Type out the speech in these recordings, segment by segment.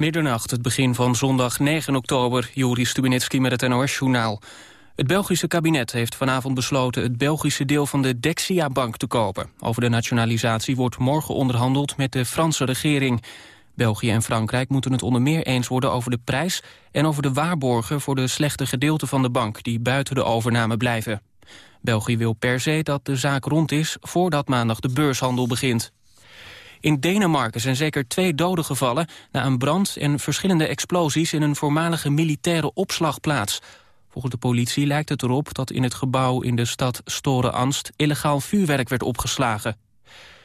Middernacht, het begin van zondag 9 oktober. Juri Stubinitski met het NOS-journaal. Het Belgische kabinet heeft vanavond besloten het Belgische deel van de Dexia-bank te kopen. Over de nationalisatie wordt morgen onderhandeld met de Franse regering. België en Frankrijk moeten het onder meer eens worden over de prijs... en over de waarborgen voor de slechte gedeelten van de bank... die buiten de overname blijven. België wil per se dat de zaak rond is voordat maandag de beurshandel begint. In Denemarken zijn zeker twee doden gevallen... na een brand en verschillende explosies in een voormalige militaire opslagplaats. Volgens de politie lijkt het erop dat in het gebouw in de stad Storen-Anst... illegaal vuurwerk werd opgeslagen.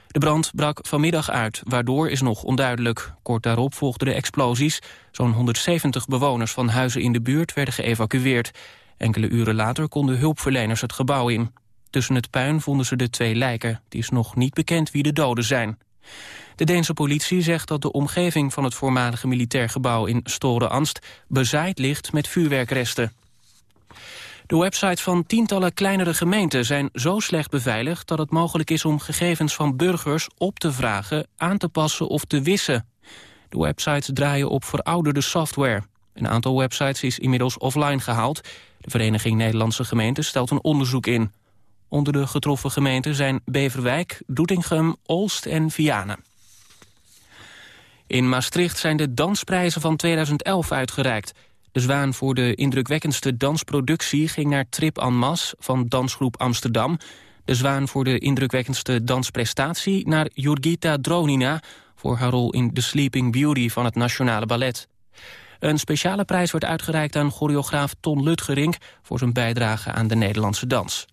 De brand brak vanmiddag uit, waardoor is nog onduidelijk. Kort daarop volgden de explosies. Zo'n 170 bewoners van huizen in de buurt werden geëvacueerd. Enkele uren later konden hulpverleners het gebouw in. Tussen het puin vonden ze de twee lijken. Het is nog niet bekend wie de doden zijn. De Deense politie zegt dat de omgeving van het voormalige militair gebouw in Storen-Anst bezaaid ligt met vuurwerkresten. De websites van tientallen kleinere gemeenten zijn zo slecht beveiligd dat het mogelijk is om gegevens van burgers op te vragen, aan te passen of te wissen. De websites draaien op verouderde software. Een aantal websites is inmiddels offline gehaald. De Vereniging Nederlandse Gemeenten stelt een onderzoek in. Onder de getroffen gemeenten zijn Beverwijk, Doetinchem, Olst en Vianen. In Maastricht zijn de dansprijzen van 2011 uitgereikt. De zwaan voor de indrukwekkendste dansproductie ging naar Trip en Mas van Dansgroep Amsterdam. De zwaan voor de indrukwekkendste dansprestatie naar Jurgita Dronina... voor haar rol in The Sleeping Beauty van het Nationale Ballet. Een speciale prijs werd uitgereikt aan choreograaf Ton Lutgerink... voor zijn bijdrage aan de Nederlandse dans.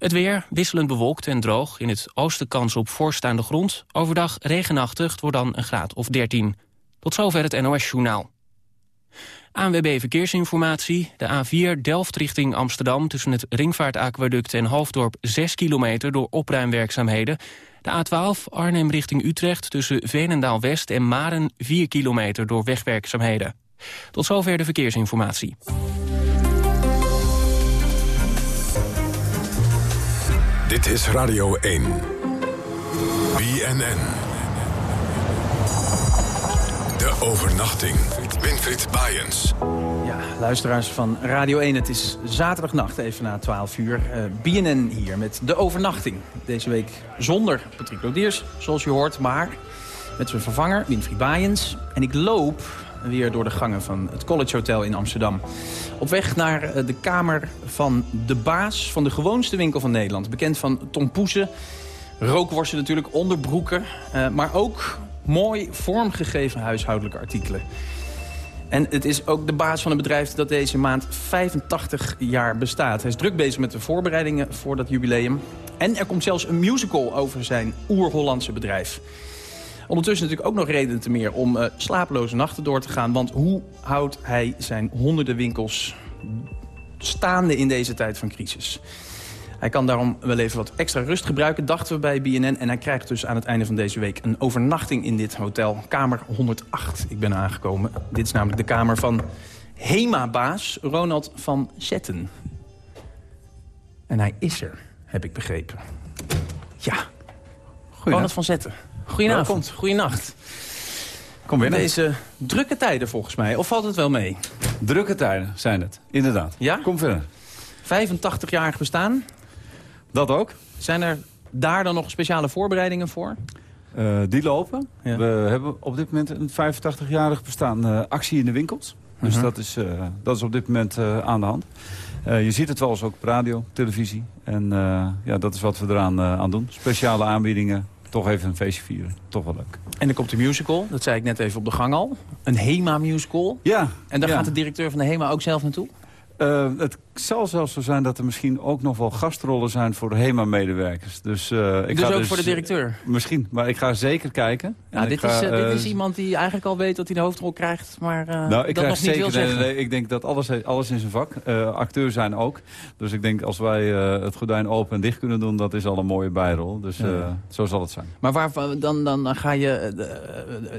Het weer wisselend bewolkt en droog. In het oosten kans op vorst aan de grond. Overdag regenachtig, het wordt dan een graad of 13. Tot zover het NOS-journaal. ANWB Verkeersinformatie. De A4 Delft richting Amsterdam tussen het Ringvaartaquaduct en Hoofddorp 6 kilometer door opruimwerkzaamheden. De A12 Arnhem richting Utrecht tussen Veenendaal West en Maren 4 kilometer door wegwerkzaamheden. Tot zover de verkeersinformatie. Dit is Radio 1. BNN. De overnachting. Winfried Bajens. Ja, luisteraars van Radio 1, het is zaterdagnacht even na 12 uur. Uh, BNN hier met de overnachting. Deze week zonder Patrick Lodiers, zoals je hoort, maar met zijn vervanger Winfried Bajens. En ik loop weer door de gangen van het College Hotel in Amsterdam. Op weg naar eh, de kamer van de baas van de gewoonste winkel van Nederland. Bekend van Tom Poesen, rookworsten natuurlijk, onderbroeken. Uh, maar ook mooi vormgegeven huishoudelijke artikelen. En het is ook de baas van een bedrijf dat deze maand 85 jaar bestaat. Hij is druk bezig met de voorbereidingen voor dat jubileum. En er komt zelfs een musical over zijn oer-Hollandse bedrijf. Ondertussen natuurlijk ook nog redenen te meer om uh, slapeloze nachten door te gaan. Want hoe houdt hij zijn honderden winkels staande in deze tijd van crisis? Hij kan daarom wel even wat extra rust gebruiken, dachten we bij BNN. En hij krijgt dus aan het einde van deze week een overnachting in dit hotel. Kamer 108, ik ben aangekomen. Dit is namelijk de kamer van HEMA-baas Ronald van Zetten. En hij is er, heb ik begrepen. Ja, Ronald van Zetten. Goedenavond, goedenacht. Kom binnen. Deze drukke tijden volgens mij, of valt het wel mee? Drukke tijden zijn het, inderdaad. Ja? Kom verder. 85 jaar bestaan. Dat ook. Zijn er daar dan nog speciale voorbereidingen voor? Uh, die lopen. Ja. We hebben op dit moment een 85-jarig bestaan uh, actie in de winkels. Dus uh mhm. -huh. dat, is, uh, dat is op dit moment aan de hand. je ziet het wel eens ook op radio, televisie. En ja, dat is wat we eraan aan doen. Speciale aanbiedingen, toch even een feestje vieren. Toch wel leuk. En dan komt de musical, dat zei ik net even op de gang al. Een HEMA-musical. Ja. En daar ja. gaat de directeur van de HEMA ook zelf naartoe? Uh, het zal zelfs zo zijn dat er misschien ook nog wel gastrollen zijn voor de HEMA-medewerkers. Dus, uh, ik dus ga ook dus, voor de directeur? Misschien, maar ik ga zeker kijken. Nou, dit, ga, is, uh, dit is iemand die eigenlijk al weet dat hij de hoofdrol krijgt, maar nou, ik dat nog zeker, niet wil. Nee, nee, ik denk dat alles, alles in zijn vak. acteur zijn ook. Dus ik denk als wij het gordijn open en dicht kunnen doen, dat is al een mooie bijrol. Dus ja. zo zal het zijn. Maar waar, dan, dan ga je,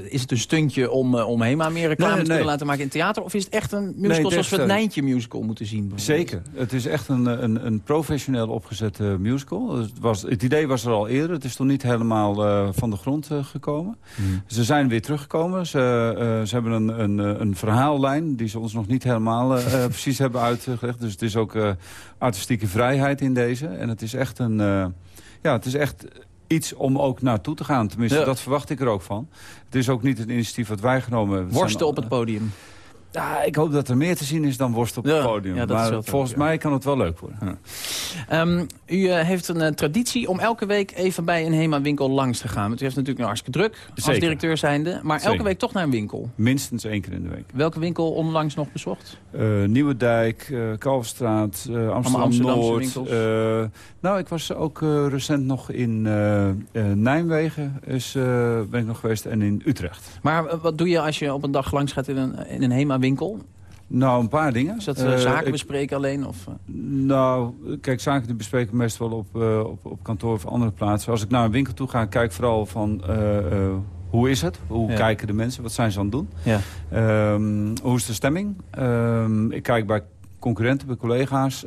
is het een stuntje om, om HEMA meer reclame nee, te kunnen laten maken in theater? Of is het echt een musical zoals we het Nijntje musical moeten zien? Zeker Zeker. Het is echt een, een, een professioneel opgezette musical. Het, was, het idee was er al eerder. Het is toen niet helemaal uh, van de grond uh, gekomen. Mm. Ze zijn weer teruggekomen. Ze, uh, ze hebben een, een, een verhaallijn die ze ons nog niet helemaal precies hebben uitgelegd. Dus het is ook artistieke vrijheid in deze. En het is echt een... ja, het is echt iets om ook naartoe te gaan. Tenminste, ja. dat verwacht ik er ook van. Het is ook niet het initiatief wat wij genomen hebben. Worsten op het podium. Ja, ik hoop dat er meer te zien is dan worst op het podium. Ja, maar volgens mij kan het wel leuk worden. Um, u uh, heeft een uh, traditie om elke week even bij een HEMA-winkel langs te gaan. Want u heeft natuurlijk een hartstikke druk als directeur zijnde. Maar Zeker. elke week toch naar een winkel? Minstens één keer in de week. Welke winkel onlangs nog bezocht? Uh, Nieuwe Dijk, Kalfstraat, Amsterdam-Noord. nou, ik was ook recent nog in Nijmegen is, ben ik nog geweest en in Utrecht. Maar wat doe je als je op een dag langs gaat in een, in een HEMA winkel? Nou, een paar dingen. Is dat uh, zaken bespreken alleen? Of, uh? Nou, kijk, zaken die bespreken meestal op, uh, op, op kantoor of andere plaatsen. Als ik naar een winkel toe ga, kijk vooral van... hoe is het? Hoe ja. kijken de mensen? Wat zijn ze aan het doen? Ja. Um, hoe is de stemming? Um, ik kijk bij concurrenten, bij collega's.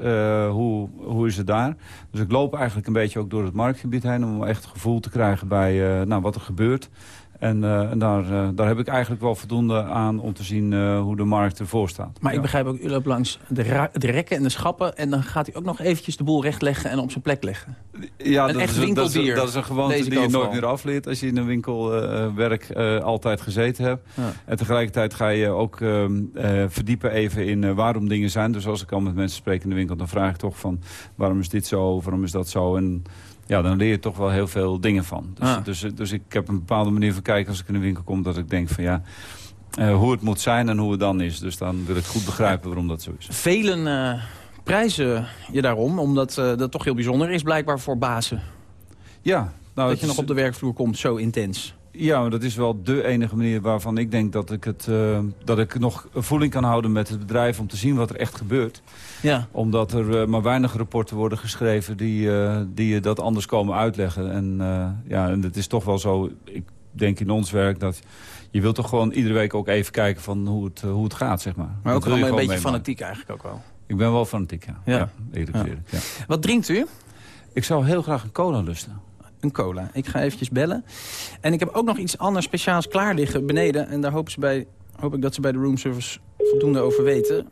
hoe, hoe is het daar? Dus ik loop eigenlijk een beetje ook door het marktgebied heen... om echt gevoel te krijgen bij nou, wat er gebeurt. En, uh, en daar, uh, daar heb ik eigenlijk wel voldoende aan om te zien uh, hoe de markt ervoor staat. Maar ja. ik begrijp ook, u loopt langs de, de, rekken en de schappen... en dan gaat u ook nog eventjes de boel rechtleggen en op zijn plek leggen. Ja, een dat, echt is, dat, is, dat is een gewoonte die je nooit meer afleert... als je in een winkelwerk altijd gezeten hebt. Ja. En tegelijkertijd ga je ook ehm, verdiepen even in waarom dingen zijn. Dus als ik al met mensen spreek in de winkel... dan vraag ik toch van waarom is dit zo, waarom is dat zo... En, ja, dan leer je toch wel heel veel dingen van. Dus, ah. dus, dus, ik heb een bepaalde manier van kijken als ik in de winkel kom... dat ik denk van ja, uh, hoe het moet zijn en hoe het dan is. Dus dan wil ik goed begrijpen waarom dat zo is. Velen uh, prijzen je daarom, omdat uh, dat toch heel bijzonder is blijkbaar voor bazen. Ja. Nou, dat je nog op de werkvloer komt, zo intens. Ja, dat is wel de enige manier waarvan ik denk dat ik, het, uh, dat ik nog voeling kan houden met het bedrijf... om te zien wat er echt gebeurt. Ja. Omdat er uh, maar weinig rapporten worden geschreven die, uh, die dat anders komen uitleggen. En, ja, en het is toch wel zo, ik denk in ons werk... dat je wilt toch gewoon iedere week ook even kijken van hoe het, hoe het gaat, zeg maar. Maar ook wel een beetje meemaken. fanatiek eigenlijk ook wel. Ik ben wel fanatiek, ja. ja. ja, ja. Wat drinkt u? Ik zou heel graag een cola lusten een cola. Ik ga eventjes bellen. En ik heb ook nog iets anders speciaals klaar liggen beneden. En daar hopen ze bij, hoop ik dat ze bij de roomservice voldoende over weten.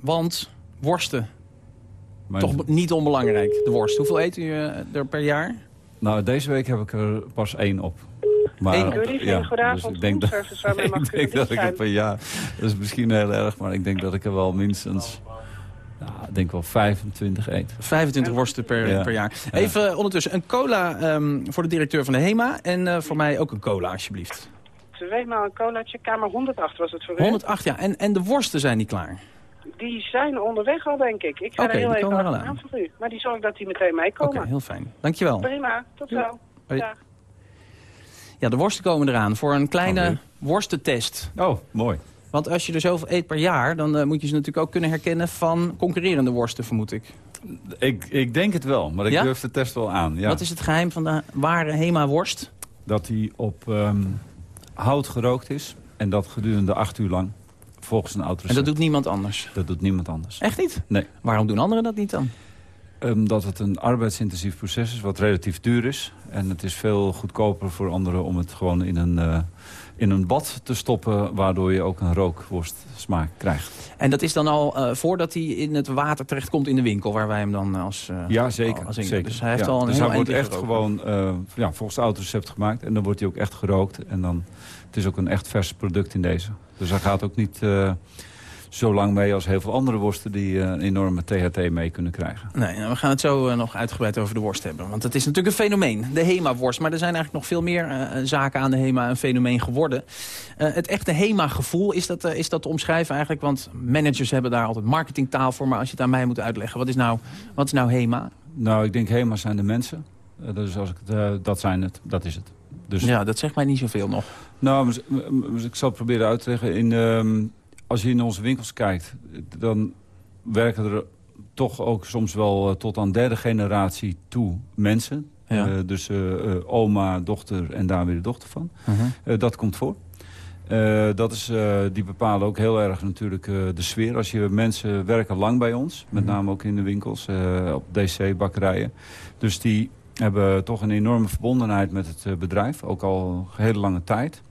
Want worsten. Toch niet onbelangrijk, de worst. Hoeveel eet u uh, er per jaar? Nou, deze week heb ik er pas één op. Maar, Eén ja, dus ik denk dat, ik denk dat ik er per jaar... Dat is misschien heel erg, maar ik denk dat ik er wel minstens nou, ik denk wel 25 eet. 25 worsten per, per jaar. Even ondertussen een cola um, voor de directeur van de HEMA. En uh, voor mij ook een cola, alsjeblieft. Tweemaal een colaatje. Kamer 108 was het voor u. 108, ja. En, en de worsten zijn niet klaar? Die zijn onderweg al, denk ik. Ik ga okay, er heel even aan voor u. Maar die zorg dat die meteen meekomen. Oké, heel fijn. Dankjewel. Prima, tot zo. Ja. ja, de worsten komen eraan voor een kleine okay. worstentest. Oh, mooi. Want als je er zoveel eet per jaar, dan uh, moet je ze natuurlijk ook kunnen herkennen van concurrerende worsten, vermoed ik. Ik, ik denk het wel, maar ik ja? durf de test wel aan. Ja. Wat is het geheim van de ware Hema-worst? Dat die op um, hout gerookt is en dat gedurende acht uur lang. Volgens een oud En dat doet niemand anders? Dat doet niemand anders. Echt niet? Nee. Waarom doen anderen dat niet dan? Omdat het een arbeidsintensief proces is, wat relatief duur is. En het is veel goedkoper voor anderen om het gewoon in een... Uh, in een bad te stoppen... waardoor je ook een rookworstsmaak krijgt. En dat is dan al uh, voordat hij in het water terechtkomt in de winkel... waar wij hem dan als... Uh, ja, zeker. Als zeker. Dus hij heeft ja, al een dus hij wordt echt gewoon ja, volgens het autorecept gemaakt. En dan wordt hij ook echt gerookt. En dan, het is ook een echt vers product in deze. Dus hij gaat ook niet zo lang mee als heel veel andere worsten... die een enorme THT mee kunnen krijgen. Nee, nou, we gaan het zo nog uitgebreid over de worst hebben. Want het is natuurlijk een fenomeen, de HEMA-worst. Maar er zijn eigenlijk nog veel meer uh, zaken aan de HEMA een fenomeen geworden. Uh, het echte HEMA-gevoel, is, dat, is dat te omschrijven eigenlijk? Want managers hebben daar altijd marketingtaal voor. Maar als je het aan mij moet uitleggen, wat is nou, wat is nou HEMA? Nou, ik denk HEMA zijn de mensen. dus als ik dat zijn het, dat is het. Dus... Ja, dat zegt mij niet zoveel nog. Nou, ik zal het proberen uit te leggen. In, um, als je in onze winkels kijkt, dan werken er toch ook soms wel tot aan derde generatie toe mensen. Ja. Uh, dus uh, oma, dochter en daar weer de dochter van. Uh -huh. dat komt voor. dat is, die bepalen ook heel erg natuurlijk de sfeer. Als je mensen werken lang bij ons, met mhm. name ook in de winkels, op DC-bakkerijen. Dus die hebben toch een enorme verbondenheid met het bedrijf, ook al een hele lange tijd.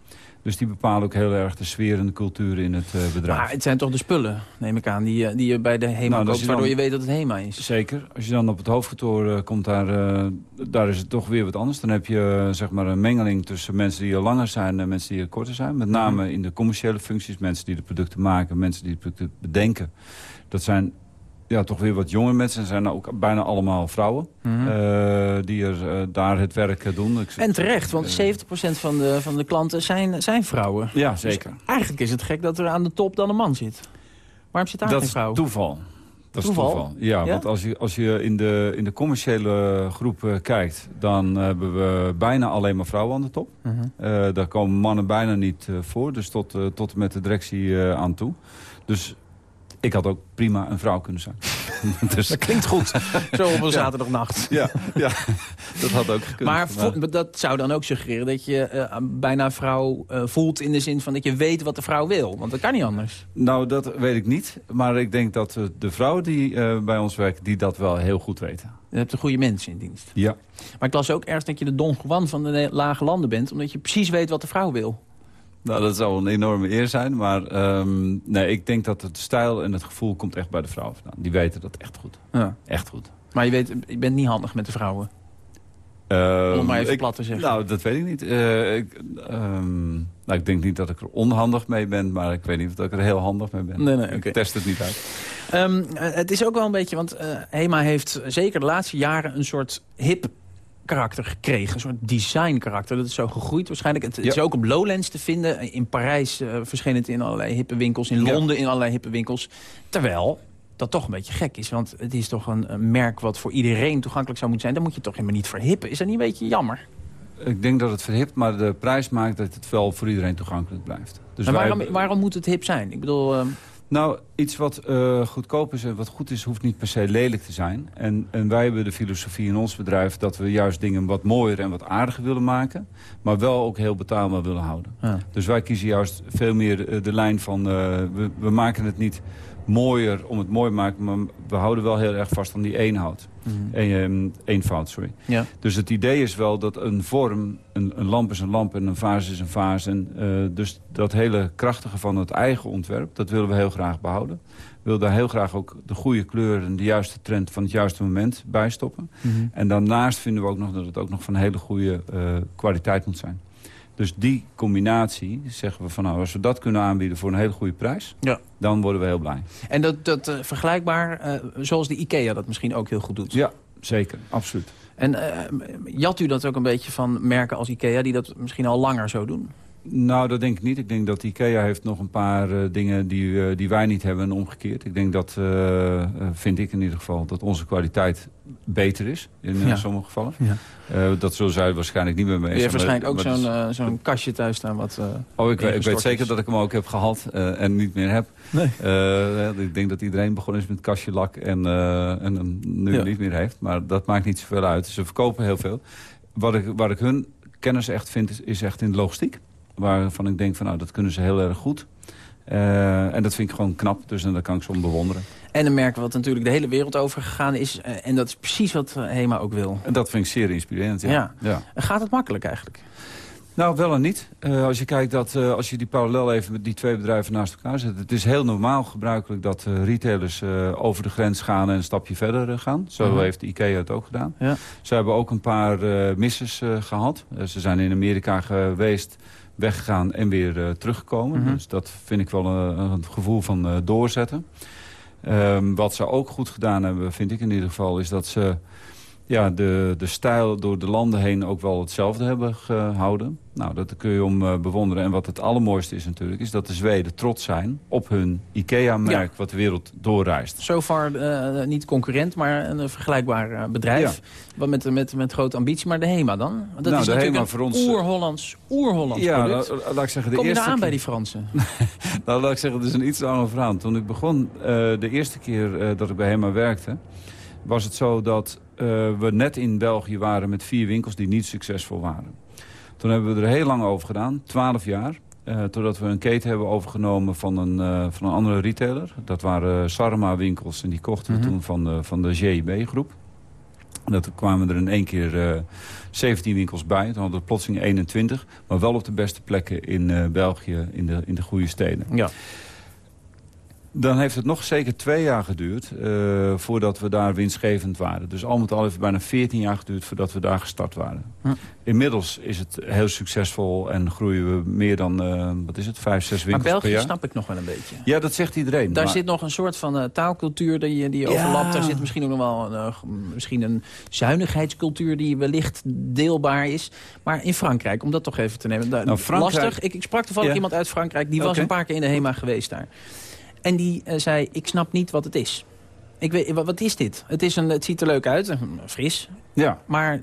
Dus die bepalen ook heel erg de sfeer en de cultuur in het uh, bedrijf. Maar het zijn toch de spullen, neem ik aan, die, die je bij de HEMA nou, koopt, waardoor je weet dat het HEMA is. Zeker. Als je dan op het hoofdkantoor komt, daar, uh, daar is het toch weer wat anders. Dan heb je zeg maar een mengeling tussen mensen die al langer zijn en mensen die al korter zijn. Met name mhm. in de commerciële functies, mensen die de producten maken, mensen die de producten bedenken. Dat zijn ja, toch weer wat jonge mensen. Er zijn ook bijna allemaal vrouwen mhm. eh, die er, eh, daar het werk eh, doen. en terecht, want 70% van de, van de klanten zijn, zijn vrouwen. Ja, dus zeker. eigenlijk is het gek dat er aan de top dan een man zit. Waarom zit daar dat geen vrouw? Dat is toeval. Dat is toeval. Ja, want als je, als je in, de, in de commerciële groep kijkt... dan hebben we bijna alleen maar vrouwen aan de top. Mhm. daar komen mannen bijna niet voor. Dus tot, tot met de directie aan toe. Dus ik had ook prima een vrouw kunnen zijn. dus... Dat klinkt goed, zo op een zaterdagnacht. Ja, ja, dat had ook gekund. Maar, maar, dat zou dan ook suggereren dat je uh, bijna vrouw uh, voelt... in de zin van dat je weet wat de vrouw wil. Want dat kan niet anders. Nou, dat weet ik niet. Maar ik denk dat de vrouwen die uh, bij ons werken... die dat wel heel goed weten. Je hebt een goede mensen in dienst. Ja. Maar ik las ook ergens dat je de Don Juan van de lage landen bent... omdat je precies weet wat de vrouw wil. Nou, dat zou een enorme eer zijn. Maar um, nee, ik denk dat het stijl en het gevoel komt echt bij de vrouwen vandaan. Die weten dat echt goed. Ja. Echt goed. Maar je, weet, je bent niet handig met de vrouwen? Um, Om maar even ik, plat te zeggen. Nou, dat weet ik niet. Uh, ik, um, nou, ik denk niet dat ik er onhandig mee ben, maar ik weet niet of ik er heel handig mee ben. Nee, nee, Ik test het niet uit. Um, het is ook wel een beetje, want uh, HEMA heeft zeker de laatste jaren een soort hip karakter gekregen. Een soort design karakter. Dat is zo gegroeid waarschijnlijk. Het, is ook op Lowlands te vinden. In Parijs uh, verscheen het in allerlei hippe winkels. In Londen in allerlei hippe winkels. Terwijl dat toch een beetje gek is. Want het is toch een, merk wat voor iedereen toegankelijk zou moeten zijn. Dan moet je toch helemaal niet verhippen. Is dat niet een beetje jammer? Ik denk dat het verhipt, maar de prijs maakt dat het wel voor iedereen toegankelijk blijft. Dus waarom, waarom moet het hip zijn? Ik bedoel... Uh... Nou, iets wat uh, goedkoop is en wat goed is, hoeft niet per se lelijk te zijn. En, en wij hebben de filosofie in ons bedrijf dat we juist dingen wat mooier en wat aardiger willen maken. Maar wel ook heel betaalbaar willen houden. Ja. Dus wij kiezen juist veel meer de, de lijn van, uh, we, we maken het niet mooier om het mooi te maken. Maar we houden wel heel erg vast aan die eenhoud. Mm Een, eenvoud, sorry. Ja. Dus het idee is wel dat een vorm, een, een lamp is een lamp en een vaas is een vaas. En, uh, dus dat hele krachtige van het eigen ontwerp, dat willen we heel graag behouden. We willen daar heel graag ook de goede kleur en de juiste trend van het juiste moment bij stoppen. Mm En daarnaast vinden we ook nog dat het ook nog van hele goede uh, kwaliteit moet zijn. Dus die combinatie, zeggen we van nou, als we dat kunnen aanbieden voor een hele goede prijs, ja. dan worden we heel blij. En dat, dat uh, vergelijkbaar, uh, zoals de IKEA dat misschien ook heel goed doet? Ja, zeker, absoluut. En uh, jat u dat ook een beetje van merken als IKEA die dat misschien al langer zo doen? Nou, dat denk ik niet. Ik denk dat IKEA heeft nog een paar uh, dingen die, uh, die wij niet hebben en omgekeerd. Ik denk dat, uh, vind ik in ieder geval, dat onze kwaliteit beter is in ja. sommige gevallen. Ja. dat zullen zij waarschijnlijk niet meer mee Je hebt waarschijnlijk ook zo'n zo'n kastje thuis staan wat Oh, ik, ik weet zeker dat ik hem ook heb gehad en niet meer heb. Nee. ik denk dat iedereen begonnen is met kastje lak en, en hem nu ja. niet meer heeft. Maar dat maakt niet zoveel uit. Ze verkopen heel veel. Wat ik, waar ik hun kennis echt vind, is, is echt in de logistiek waarvan ik denk van nou, dat kunnen ze heel erg goed. Uh, en dat vind ik gewoon knap, dus en dat kan ik zo bewonderen. En een merk wat natuurlijk de hele wereld over gegaan is. Uh, en dat is precies wat HEMA ook wil. En dat vind ik zeer inspirerend, ja. ja. ja. Gaat het makkelijk eigenlijk? Nou, wel en niet. Uh, als je kijkt dat, uh, als je die parallel even met die twee bedrijven naast elkaar zet. Het is heel normaal gebruikelijk dat uh, retailers over de grens gaan en een stapje verder gaan. Zo -huh. Heeft IKEA het ook gedaan. Ja. Ze hebben ook een paar misses gehad. ze zijn in Amerika geweest weggegaan en weer uh, teruggekomen. Mhm. Dus dat vind ik wel een, een gevoel van uh, doorzetten. Um, wat ze ook goed gedaan hebben, vind ik in ieder geval... is dat ze ja, de, de stijl door de landen heen ook wel hetzelfde hebben gehouden. Nou, dat kun je om uh, bewonderen. En wat het allermooiste is natuurlijk... is dat de Zweden trots zijn op hun IKEA-merk... wat de wereld doorreist. Zo far uh, niet concurrent, maar een vergelijkbaar uh, bedrijf. Wat met, met, met grote ambitie. Maar de HEMA dan? Dat nou, is de natuurlijk HEMA voor ons... oer-Hollands oer ja, product. La, laat ik zeggen, de Kom je eerste aan bij die Fransen? nou, laat ik zeggen, het is een iets langer verhaal. Toen ik begon, de eerste keer dat ik bij HEMA werkte... was het zo dat we net in België waren met vier winkels die niet succesvol waren. Toen hebben we er heel lang over gedaan, twaalf jaar. Uh, totdat we een keten hebben overgenomen van een, uh, van een andere retailer. Dat waren Sarma winkels en die kochten we mhm. toen van de, van de GIB groep. Dat kwamen er in één keer uh, 17 winkels bij. Toen hadden we plotseling 21. Maar wel op de beste plekken in België, in de, in de goede steden. Ja. Dan heeft het nog zeker twee jaar geduurd uh, voordat we daar winstgevend waren. Dus al met al heeft het bijna 14 jaar geduurd voordat we daar gestart waren. Hm. Inmiddels is het heel succesvol en groeien we meer dan, uh, wat is het, vijf, zes winkels maar België per jaar. snap ik nog wel een beetje. Ja, dat zegt iedereen. Daar zit nog een soort van uh, taalcultuur die, die overlapt. Daar zit misschien ook nog wel een, misschien een zuinigheidscultuur die wellicht deelbaar is. Maar in Frankrijk, om dat toch even te nemen. Nou, Frankrijk... Lastig. Ik, ik sprak toevallig iemand uit Frankrijk. Die was een paar keer in de HEMA geweest daar. En die uh, zei, ik snap niet wat het is. Ik weet, wat is dit? Het, is een, het ziet er leuk uit, fris. Ja. Maar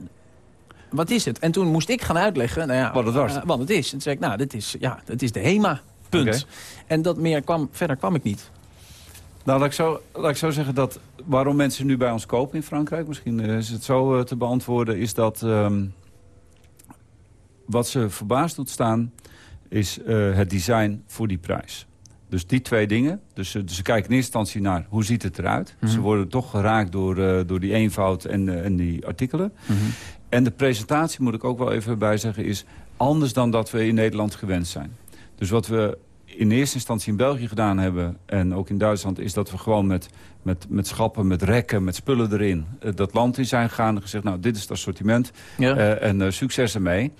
wat is het? En toen moest ik gaan uitleggen nou ja, wat het was. Uh, wat het is. En toen zei ik, nou, dit is, ja, dit is de HEMA. Punt. En dat meer kwam, verder kwam ik niet. Nou, laat ik, zo, laat ik zo zeggen dat waarom mensen nu bij ons kopen in Frankrijk... misschien eh, is het zo te beantwoorden, is dat... Um, wat ze verbaasd doet staan, is uh, het design voor die prijs. Dus die twee dingen. Dus, dus, ze kijken in eerste instantie naar hoe ziet het eruit. Mm Ze worden toch geraakt door, uh, door die eenvoud en, uh, en die artikelen. Mm -hmm. En de presentatie, moet ik ook wel even bij zeggen, is anders dan dat we in Nederland gewend zijn. Dus wat we in eerste instantie in België gedaan hebben... en ook in Duitsland, is dat we gewoon met, met, met schappen, met rekken, met spullen erin... Dat land in zijn gegaan en gezegd, nou, dit is het assortiment ja. uh, en uh, succes ermee.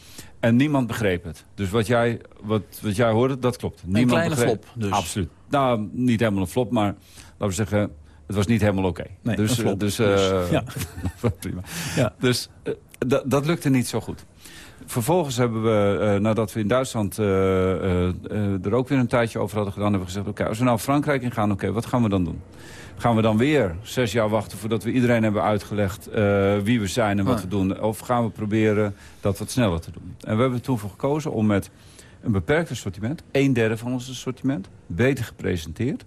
En niemand begreep het. Dus wat jij, wat, wat jij hoorde, dat klopt. Niemand een kleine begreep. flop dus. Absoluut. Nou, niet helemaal een flop, maar laten we zeggen... het was niet helemaal oké. Okay. Nee, dus, flop, dus, dus ja. prima. Ja. Dus dat lukte niet zo goed. Vervolgens hebben we, uh, nadat we in Duitsland uh, uh, er ook weer een tijdje over hadden gedaan... hebben we gezegd, oké, als we nou Frankrijk in gaan, oké, wat gaan we dan doen? Gaan we dan weer zes jaar wachten voordat we iedereen hebben uitgelegd wie we zijn en wat ah. we doen? Of gaan we proberen dat wat sneller te doen? En we hebben er toen voor gekozen om met een beperkt assortiment, een derde van ons assortiment, beter gepresenteerd.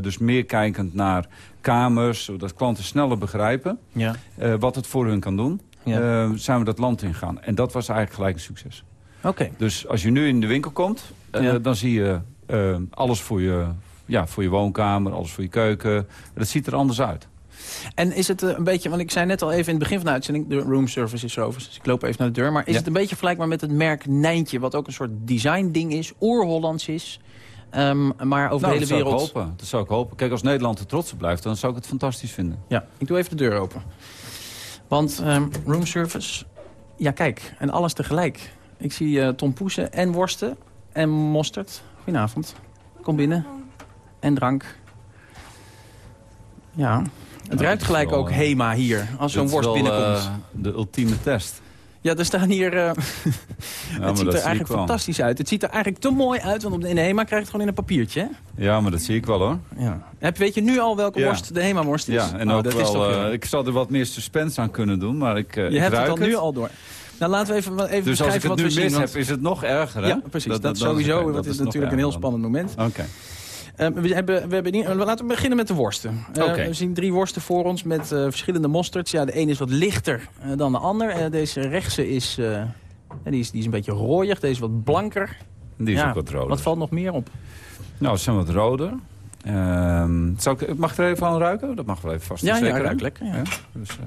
dus meer kijkend naar kamers, zodat klanten sneller begrijpen ja. wat het voor hun kan doen ja. zijn we dat land ingegaan. En dat was eigenlijk gelijk een succes. Oké. Dus als je nu in de winkel komt, ja. dan zie je uh, alles voor je, ja, voor je woonkamer, alles voor je keuken. Dat ziet er anders uit. En is het een beetje, want ik zei net al even in het begin van de uitzending... de room service is over, dus ik loop even naar de deur. Maar is ja. het een beetje vergelijkbaar met het merk Nijntje... wat ook een soort design ding is, oer-Hollands is... Um, maar over nou, de hele wereld... Dat zou, ik hopen. dat zou ik hopen. Kijk, als Nederland er trots op blijft, dan zou ik het fantastisch vinden. Ja, ik doe even de deur open. Want um, roomservice, ja kijk, en alles tegelijk. Ik zie uh, Tom Poesen en worsten en mosterd. Goedenavond. Kom binnen. En drank. Ja, het nou, ruikt gelijk wel, ook Hema hier, als zo'n worst binnenkomt. Uh, de ultieme test. Ja, er staan hier... Uh, ja, het ziet er eigenlijk fantastisch uit. Het ziet er eigenlijk te mooi uit, want in de HEMA krijg je het gewoon in een papiertje. Hè? Ja, maar dat zie ik wel hoor. Ja. Heb, weet je nu al welke ja. worst de HEMA-worst is? Ja, en oh, ook dat wel, is toch, uh, ik zou er wat meer suspense aan kunnen doen, maar ik uh, Je ik hebt het al het. nu al door. Nou, laten we even, even dus als ik het nu mis zien, heb, is het nog erger, hè? Ja, precies. Dat, dat, dat sowieso, het is, is natuurlijk een heel spannend moment. Oké. Okay. Uh, we hebben, we hebben laten we beginnen met de worsten. Uh, okay. We zien drie worsten voor ons met uh, verschillende mostards. Ja, de een is wat lichter dan de ander. deze rechtse is, die, is, die is een beetje rooiig. Deze wat blanker. Die is ja, ook wat roder. Wat valt nog meer op? Nou, ze zijn wat roder. Ehm, ik, mag ik er even aan ruiken? Dat mag wel even vast. Ja, zeker, ja ruikt lekker. Ja. Ja, dus,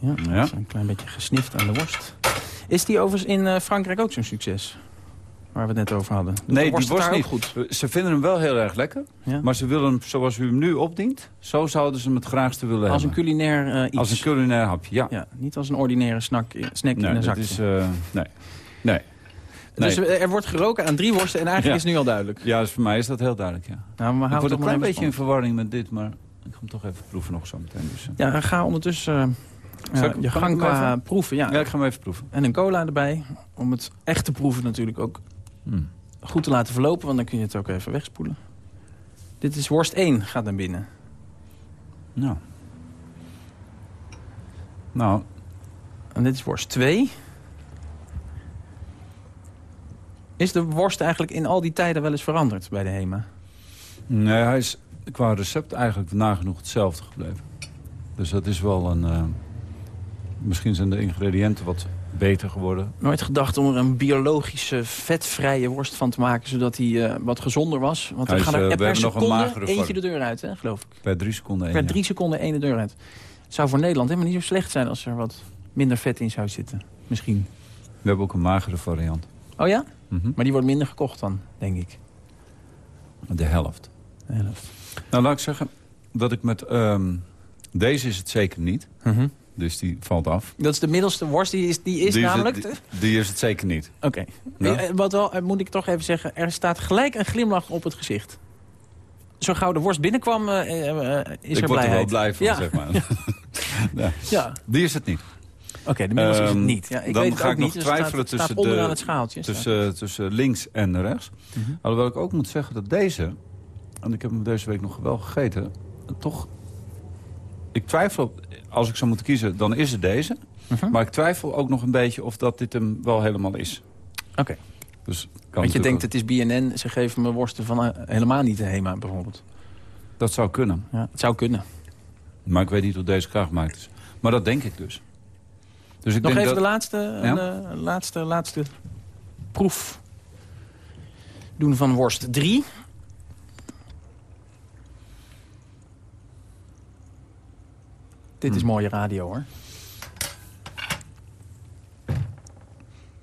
ja, ja. een klein beetje gesnift aan de worst. Is die overigens in Frankrijk ook zo'n succes? Waar we het net over hadden. nee, die worst niet goed. Ze vinden hem wel heel erg lekker. Ja? Maar ze willen hem zoals u hem nu opdient. Zo zouden ze hem het graagste willen als hebben. Als een culinair uh, iets. Als een culinair hapje, ja. ja. Niet als een ordinaire snack, snack nee, in een zakje. Is, uh, nee, nee. Dus er wordt geroken aan drie worsten en eigenlijk ja. is het nu al duidelijk. Ja, dus voor mij is dat heel duidelijk, ja. Nou, maar ik word een klein beetje van. in verwarring met dit, maar ik ga hem toch even proeven nog zo meteen. Dus, uh. Ja, ga ondertussen uh, je gang qua proeven. Ja. ja, ik ga hem even proeven. En een cola erbij, om het echt te proeven natuurlijk ook. Hmm goed te laten verlopen, want dan kun je het ook even wegspoelen. Dit is worst 1, gaat naar binnen. Nou. Nou. En dit is worst 2. Is de worst eigenlijk in al die tijden wel eens veranderd bij de HEMA? Nee, hij is qua recept eigenlijk nagenoeg hetzelfde gebleven. Dus dat is wel een... Uh, misschien zijn de ingrediënten wat beter geworden. Nooit gedacht om er een biologische vetvrije worst van te maken... zodat hij wat gezonder was? Want we gaan er per seconde eentje de deur uit, hè, geloof ik. Per drie seconden één. Per drie seconden één de deur uit. Het zou voor Nederland helemaal niet zo slecht zijn... als er wat minder vet in zou zitten. Misschien. We hebben ook een magere variant. Oh ja? Mhm. Maar die wordt minder gekocht dan, denk ik. De helft. De helft. Nou, laat ik zeggen dat ik met... Um, deze is het zeker niet. Mhm. Dus die valt af. Dat is de middelste worst, die is, die is namelijk... die, die, is het zeker niet. Oké. Eh, wat wel, eh, moet ik toch even zeggen, er staat gelijk een glimlach op het gezicht. Zo gauw de worst binnenkwam, uh, is ik er blijheid. Ik word er wel blij van, zeg maar. ja. ja. Die is het niet. Oké, de middels is het ehm, niet. Ja, ik dan weet ga ik nog niet, twijfelen tussen, het schaaltje. Tussen, tussen links en rechts. Mm -hmm. Alhoewel ik ook moet zeggen dat deze... en ik heb hem deze week nog wel gegeten... toch... Ik twijfel, als ik zou moeten kiezen, dan is het deze. Mhm. Maar ik twijfel ook nog een beetje of dat dit hem wel helemaal is. Oké. Dus Want je denkt, het is BNN, ze geven me worsten van uh, helemaal niet de HEMA bijvoorbeeld. Dat zou kunnen. Ja, het zou kunnen. Maar ik weet niet hoe deze kracht gemaakt is. Maar dat denk ik dus. Dus ik Nog even de laatste, uh, laatste, laatste proef doen van worst 3. Dit is hm. mooie radio, hoor.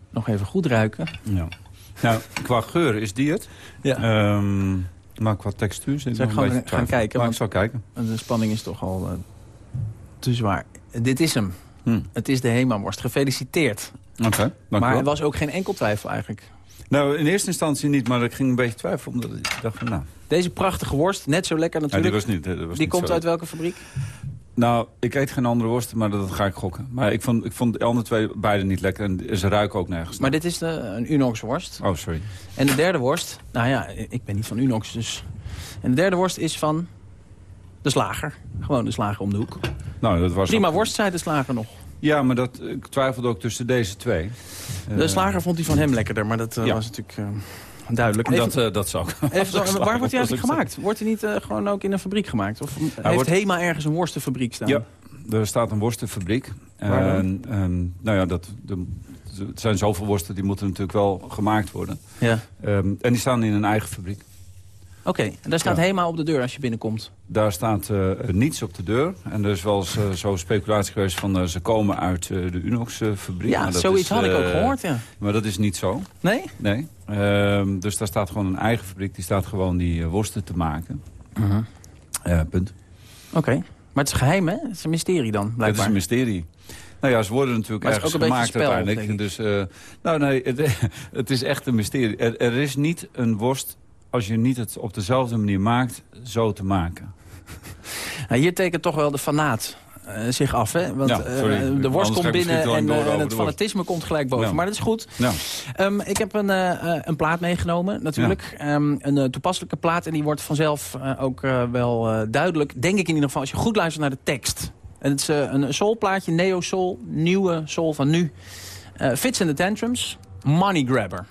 Nog even goed ruiken. Ja. Nou, qua geur is die het. Ja. Um, maar qua textuur zit ik gaan, gaan kijken. Maar ik zal kijken. De spanning is toch al uh, te zwaar. Dit is hem. Hm. Het is de Hema-worst. Gefeliciteerd. Oké, Maar er was ook geen enkel twijfel eigenlijk. Nou, in eerste instantie niet, maar ik ging een beetje twijfelen. Omdat ik dacht van, nou... Deze prachtige worst, net zo lekker natuurlijk. Ja, die was niet, was die komt zo. uit welke fabriek? Nou, ik eet geen andere worsten, maar dat ga ik gokken. Maar ik vond, ik vond de andere twee beide niet lekker en ze ruiken ook nergens. Maar dit is de, een Unox worst. Oh, sorry. En de derde worst, nou ja, ik ben niet van Unox, dus... En de derde worst is van de slager. Gewoon de slager om de hoek. Nou, dat was Prima worst, zei de slager nog. Ja, maar dat, ik twijfelde ook tussen deze twee. De slager vond die van hem lekkerder, maar dat uh, was natuurlijk... Uh, duidelijk. Even, dat, uh, dat zou even, Waar wordt hij eigenlijk gemaakt? Wordt hij niet uh, gewoon ook in een fabriek gemaakt? Of heeft wordt... HEMA ergens een worstenfabriek staan? Ja, er staat een worstenfabriek. En, en, nou ja, dat, de, er zijn zoveel worsten, die moeten natuurlijk wel gemaakt worden. Ja. Um, en die staan in een eigen fabriek. Oké, en daar staat ja. HEMA op de deur als je binnenkomt? Daar staat uh, niets op de deur. En er is wel eens uh, zo'n speculatie geweest van uh, ze komen uit de Unox-fabriek. ja, zoiets had ik ook gehoord, ja. Maar dat is niet zo. Nee? Nee. Ehm, dus daar staat gewoon een eigen fabriek. Die staat gewoon die worsten te maken. -huh. punt. Oké. Maar het is geheim, hè? Het is een mysterie dan, blijkbaar. Het is een mysterie. Nou ja, ze worden natuurlijk maar ergens gemaakt spel, uiteindelijk. Dus, nou nee, het, het, is echt een mysterie. Er, er is niet een worst als je niet het op dezelfde manier maakt, zo te maken. Nou, hier tekent toch wel de fanaat uh, zich af. Hè? Want ja, uh, de worst komt binnen en, uh, en het fanatisme komt gelijk boven. Ja. Maar dat is goed. Ja. Um, ik heb een, een plaat meegenomen natuurlijk. Um, een toepasselijke plaat en die wordt vanzelf ook wel duidelijk. Denk ik in ieder geval als je goed luistert naar de tekst. En het is een soulplaatje, neo-soul, nieuwe soul van nu. Fits in the Tantrums, Money Grabber.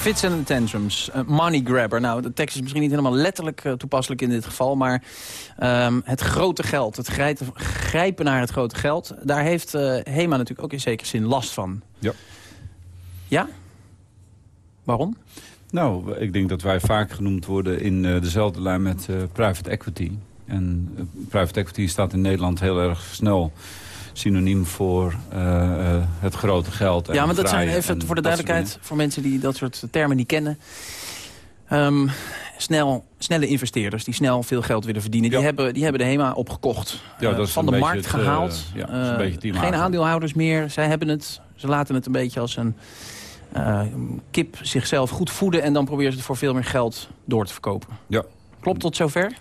Fits and Tantrums, uh, Money Grabber. Nou, de tekst is misschien niet helemaal letterlijk uh, toepasselijk in dit geval... maar um, het grote geld, het grijpen naar het grote geld... daar heeft uh, HEMA natuurlijk ook in zekere zin last van. Ja. Ja? Waarom? Nou, ik denk dat wij vaak genoemd worden in dezelfde lijn met private equity. En private equity staat in Nederland heel erg snel synoniem voor uh, het grote geld. ja, maar dat zijn even voor de duidelijkheid, voor mensen die dat soort termen niet kennen. Um, snel, snelle investeerders die snel veel geld willen verdienen. Die, hebben, die hebben de HEMA opgekocht. Ja, is van de markt gehaald. Uh, ja, geen aandeelhouders meer. Zij hebben het. Ze laten het een beetje als een kip zichzelf goed voeden... en dan proberen ze het voor veel meer geld door te verkopen. Ja. Klopt tot zover?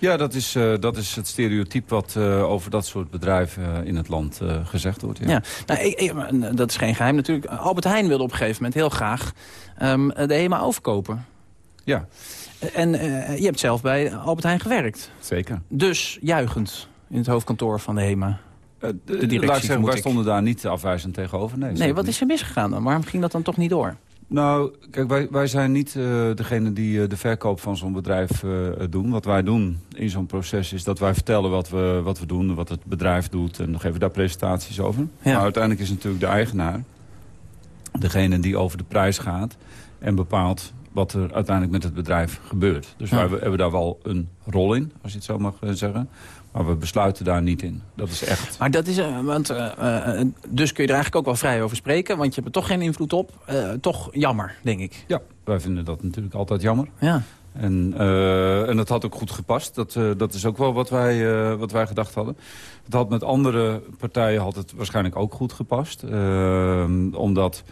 Ja, dat is, uh, dat is het stereotype wat uh, over dat soort bedrijven uh, in het land gezegd wordt. Ja, ja. Nou, ik, ik, dat is geen geheim natuurlijk. Albert Heijn wilde op een gegeven moment heel graag um, de HEMA overkopen. Ja. En je hebt zelf bij Albert Heijn gewerkt. Zeker. Dus juichend in het hoofdkantoor van de HEMA. De, de directie, zeggen, wij stonden daar niet afwijzend tegenover. Nee, nee wat is er misgegaan dan? Waarom ging dat dan toch niet door? Nou, kijk, wij, wij zijn niet uh, degene die uh, de verkoop van zo'n bedrijf uh, doen. Wat wij doen in zo'n proces is dat wij vertellen wat we, wat we doen, wat het bedrijf doet. En dan geven we daar presentaties over. Ja. Maar uiteindelijk is natuurlijk de eigenaar degene die over de prijs gaat en bepaalt wat er uiteindelijk met het bedrijf gebeurt. Dus wij hebben daar wel een rol in, als je het zo mag zeggen. Maar we besluiten daar niet in. Dat is echt... Maar dat is... Uh, want, uh, uh, dus kun je er eigenlijk ook wel vrij over spreken. Want je hebt er toch geen invloed op. toch jammer, denk ik. Ja, wij vinden dat natuurlijk altijd jammer. Ja. En, en dat had ook goed gepast. Dat, dat is ook wel wat wij, wat wij gedacht hadden. Het had met andere partijen had het waarschijnlijk ook goed gepast. omdat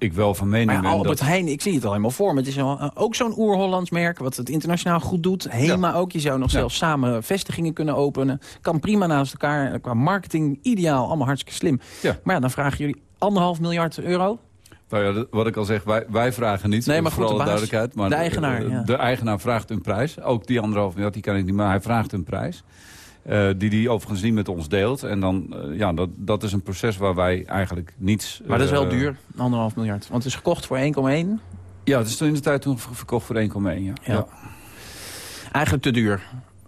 ik wel van mening maar ben Albert dat... Heijn, ik zie het al helemaal voor me. Het is ook zo'n oer-Hollands merk, wat het internationaal goed doet. HEMA ook, je zou nog zelfs samen vestigingen kunnen openen. Kan prima naast elkaar, qua marketing ideaal, allemaal hartstikke slim. Ja. Maar ja, dan vragen jullie anderhalf miljard euro. Nou ja, wat ik al zeg, wij, wij vragen niet. Nee, maar goed, de duidelijkheid. Maar de eigenaar, de, de, eigenaar vraagt een prijs. Ook die anderhalf miljard, die kan ik niet, maar hij vraagt een prijs. Uh, die die overigens niet met ons deelt. En dan, uh, ja, dat, dat is een proces waar wij eigenlijk niets... Maar dat is wel uh, duur, anderhalf miljard. Want het is gekocht voor 1,1? Ja, het is toen in de tijd toen verkocht voor 1,1, ja. Ja. ja. Eigenlijk te duur.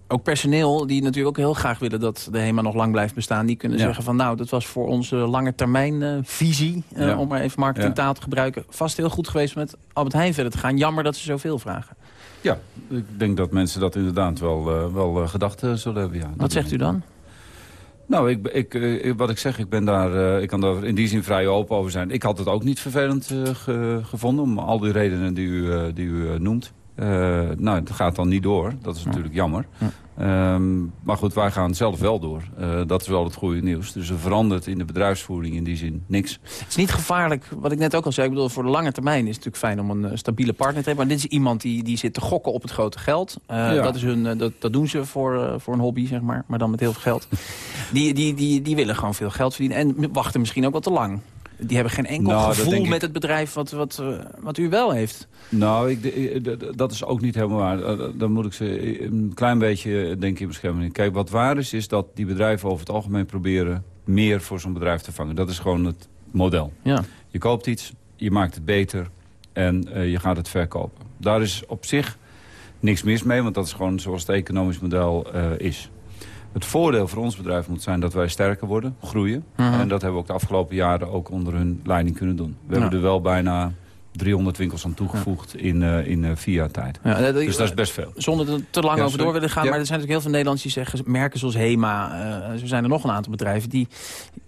Ook personeel, die natuurlijk ook heel graag willen dat de HEMA nog lang blijft bestaan... die kunnen ja. zeggen van nou, dat was voor onze lange termijn visie... Ja. om maar even marketingtaal te gebruiken... vast heel goed geweest met Albert Heijn verder te gaan. Jammer dat ze zoveel vragen. Ja, ik denk dat mensen dat inderdaad wel, uh, wel uh, gedacht zullen hebben. Ja, Wat zegt u dan? Nou, ik, ik, wat ik zeg, ik, ben daar, ik kan daar in die zin vrij open over zijn. Ik had het ook niet vervelend ge, gevonden, om al die redenen die u, die u noemt. Nou, het gaat dan niet door. Dat is natuurlijk jammer. Ja. Um, maar goed, wij gaan zelf wel door. Uh, dat is wel het goede nieuws. Dus er verandert in de bedrijfsvoering in die zin niks. Het is niet gevaarlijk, wat ik net ook al zei. Ik bedoel, voor de lange termijn is het natuurlijk fijn om een uh, stabiele partner te hebben. Maar dit is iemand die, die zit te gokken op het grote geld. Uh, ja. dat, is hun, dat, dat doen ze voor, voor een hobby, zeg maar. Maar dan met heel veel geld. die, die, die, die willen gewoon veel geld verdienen. En wachten misschien ook wat te lang. Die hebben geen enkel nou, gevoel met het bedrijf wat, wat, wat u wel heeft. Nou, ik, dat is ook niet helemaal waar. Dan moet ik ze een klein beetje denk ik beschermen. Kijk, wat waar is, is dat die bedrijven over het algemeen proberen... meer voor zo'n bedrijf te vangen. Dat is gewoon het model. Ja. Je koopt iets, je maakt het beter en uh, je gaat het verkopen. Daar is op zich niks mis mee, want dat is gewoon zoals het economisch model uh, is. Het voordeel voor ons bedrijf moet zijn dat wij sterker worden, groeien. Uh -huh. En dat hebben we ook de afgelopen jaren ook onder hun leiding kunnen doen. We ja. hebben er wel bijna 300 winkels aan toegevoegd ja. in, uh, in uh, vier jaar tijd. Ja, dat, dus dat is best veel. Zonder er te lang ja, over door willen gaan. Maar er zijn natuurlijk heel veel Nederlanders die zeggen... merken zoals HEMA, uh, zo zijn er nog een aantal bedrijven... die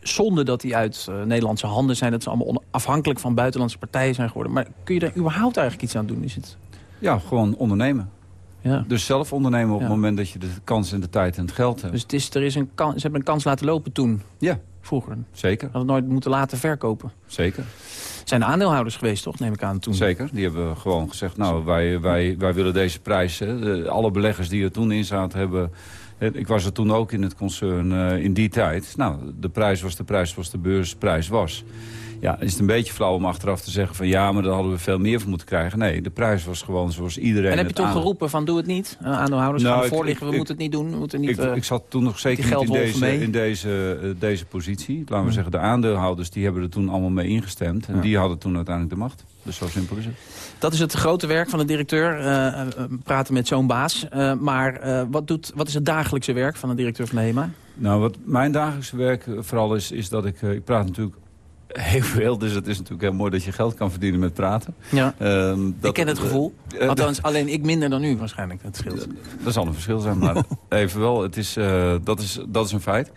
zonder dat die uit Nederlandse handen zijn... dat ze allemaal afhankelijk van buitenlandse partijen zijn geworden. Maar kun je daar überhaupt eigenlijk iets aan doen? Is het... Ja, gewoon ondernemen. Ja. Dus zelf ondernemen op het moment dat je de kans en de tijd en het geld hebt. Dus het is, er is een kans, ze hebben een kans laten lopen toen? Ja. Vroeger? Zeker. Dat nooit moeten laten verkopen? Zeker. Zijn aandeelhouders geweest, toch, neem ik aan toen? Zeker. Die hebben gewoon gezegd, nou, wij, wij, wij willen deze prijs. Hè. Alle beleggers die er toen in zaten hebben... Ik was er toen ook in het concern uh, in die tijd. Nou, de prijs was de prijs zoals de beursprijs was. Ja, is het een beetje flauw om achteraf te zeggen van... ja, maar daar hadden we veel meer voor moeten krijgen. Nee, de prijs was gewoon zoals iedereen En heb je toen geroepen van doe het niet? Uh, aandeelhouders nou, gaan voorliggen, we moeten het niet doen. We moeten niet, ik, uh, ik zat toen nog zeker niet in deze, in deze, uh, deze positie. Laten we hmm. zeggen, de aandeelhouders die hebben er toen allemaal mee ingestemd. En die hadden toen uiteindelijk de macht. Dus zo simpel is het. Dat is het grote werk van de directeur, praten met zo'n baas. maar wat, doet, wat is het dagelijkse werk van de directeur van de HEMA? Nou, wat mijn dagelijkse werk vooral is, is dat ik... ik praat natuurlijk heel veel. Dus het is natuurlijk heel mooi dat je geld kan verdienen met praten. Ja. Uh, dat, ik ken het gevoel. Uh, Althans, alleen ik minder dan u waarschijnlijk. Het scheelt. Dat zal een verschil zijn, maar even wel. Het is, uh, dat, is, dat is een feit.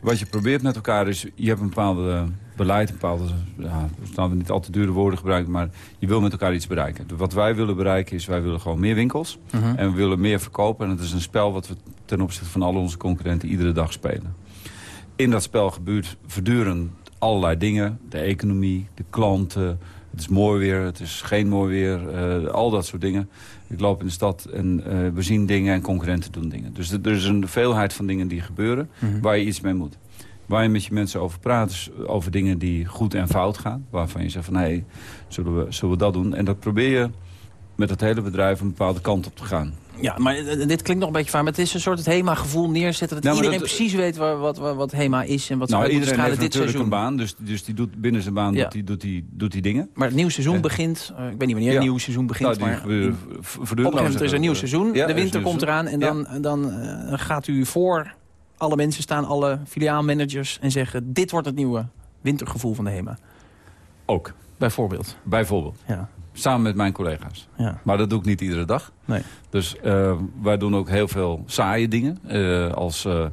Wat je probeert met elkaar is... Je hebt een bepaalde beleid, een bepaalde... Ja, laten we niet al te dure woorden gebruiken... maar je wil met elkaar iets bereiken. Wat wij willen bereiken is... wij willen gewoon meer winkels. -huh. Mhm. En we willen meer verkopen. En het is een spel wat we ten opzichte van al onze concurrenten... iedere dag spelen. In dat spel gebeurt voortdurend allerlei dingen. De economie, de klanten, het is mooi weer, het is geen mooi weer. Uh, al dat soort dingen. Ik loop in de stad en uh, we zien dingen en concurrenten doen dingen. Dus er is een veelheid van dingen die gebeuren mhm. waar je iets mee moet. Waar je met je mensen over praat, is over dingen die goed en fout gaan. Waarvan je zegt van, hé, hey, zullen, we, zullen we dat doen? En dat probeer je met het hele bedrijf een bepaalde kant op te gaan. Ja, maar dit klinkt nog een beetje vaak. Maar het is een soort het HEMA-gevoel neerzetten. Dat iedereen precies weet wat, wat, wat, HEMA is en wat nou, ze iedereen heeft dit seizoen. een baan, dus, dus die doet binnen zijn baan doet, die, doet, die, doet die dingen. Maar het nieuwe seizoen begint, uh, ik weet niet wanneer het nieuwe seizoen begint. Nou, maar gebeuren, op een is een nieuw seizoen. de winter komt eraan en dan, dan uh, gaat u voor alle mensen staan, alle filiaalmanagers... en zeggen, dit wordt het nieuwe wintergevoel van de HEMA. Ook. Bijvoorbeeld. Bijvoorbeeld. Ja. Samen met mijn collega's. Ja. Maar dat doe ik niet iedere dag. Nee. Dus uh, wij doen ook heel veel saaie dingen. Uh, als uh,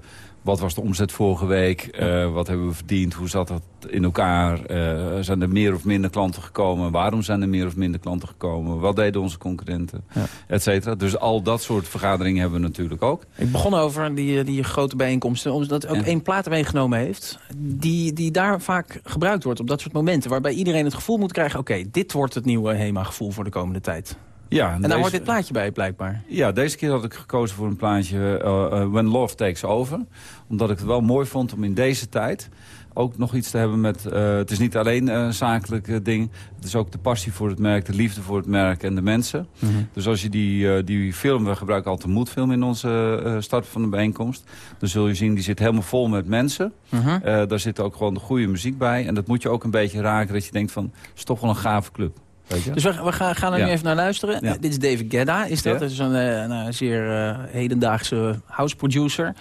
wat was de omzet vorige week? Uh, wat hebben we verdiend? Hoe zat dat in elkaar? Uh, zijn er meer of minder klanten gekomen? Waarom zijn er meer of minder klanten gekomen? Wat deden onze concurrenten? Ja. Et cetera. Dus al dat soort vergaderingen hebben we natuurlijk ook. Ik begon over die, die grote bijeenkomsten. Omdat ook ja. één plaat meegenomen heeft. Die, die daar vaak gebruikt wordt op dat soort momenten. Waarbij iedereen het gevoel moet krijgen... oké, okay, dit wordt het nieuwe HEMA-gevoel voor de komende tijd. Ja, en, daar hoort dit plaatje bij, blijkbaar. Ja, deze keer had ik gekozen voor een plaatje uh, When Love Takes Over. Omdat ik het wel mooi vond om in deze tijd ook nog iets te hebben met... Uh, het is niet alleen een zakelijk ding. Het is ook de passie voor het merk, de liefde voor het merk en de mensen. Mm -hmm. Dus als je die, die film... We gebruiken altijd een moedfilm in onze start van de bijeenkomst. Dan zul je zien, die zit helemaal vol met mensen. Mm -hmm. daar zit ook gewoon de goede muziek bij. En dat moet je ook een beetje raken dat je denkt van... het is toch wel een gave club. Dus we, we, gaan, gaan er ja. nu even naar luisteren. Ja. dit is David Gedda, is dat? Ja. Dat is een, een, een zeer uh, hedendaagse house producer.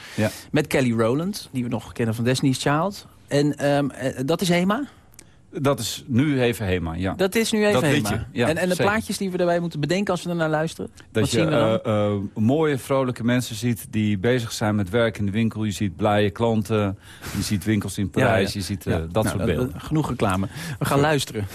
Met Kelly Rowland, die we nog kennen van Destiny's Child. En um, dat is HEMA? Dat is nu even HEMA, ja. Dat is nu even dat HEMA. Ja, en, en de zeker. plaatjes die we daarbij moeten bedenken als we er naar luisteren? Dat Wat je zien we uh, uh, mooie, vrolijke mensen ziet die bezig zijn met werk in de winkel. Je ziet blije klanten, je ziet winkels in Parijs, je ziet uh, dat nou, soort beelden. genoeg reclame. We gaan luisteren.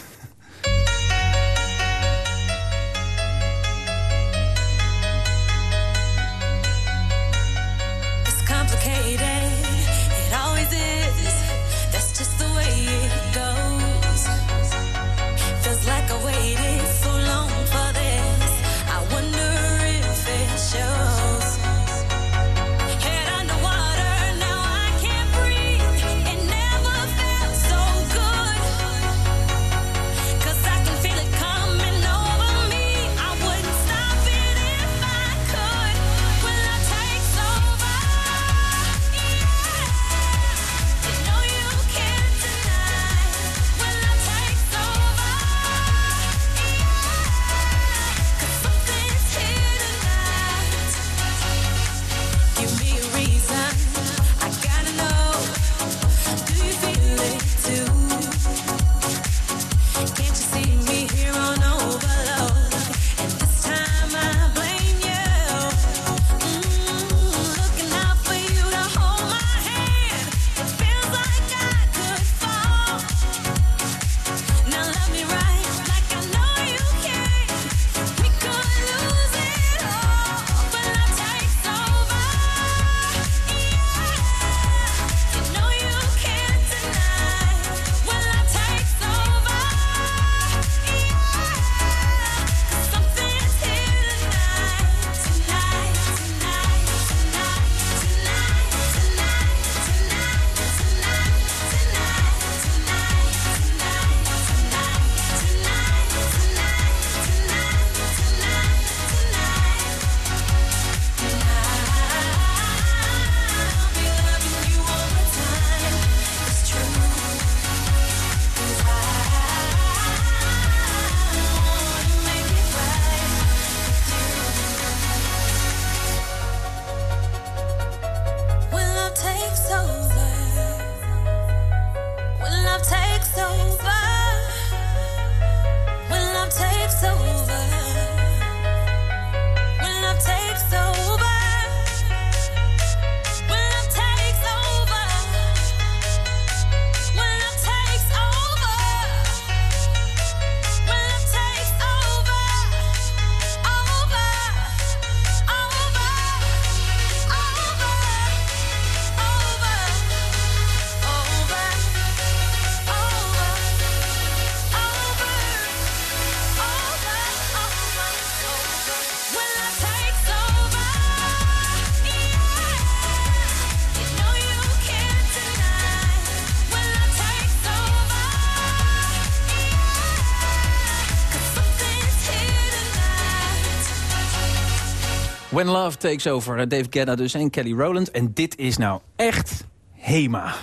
When Love Takes Over, Dave Gedda dus en Kelly Rowland. En dit is nou echt HEMA.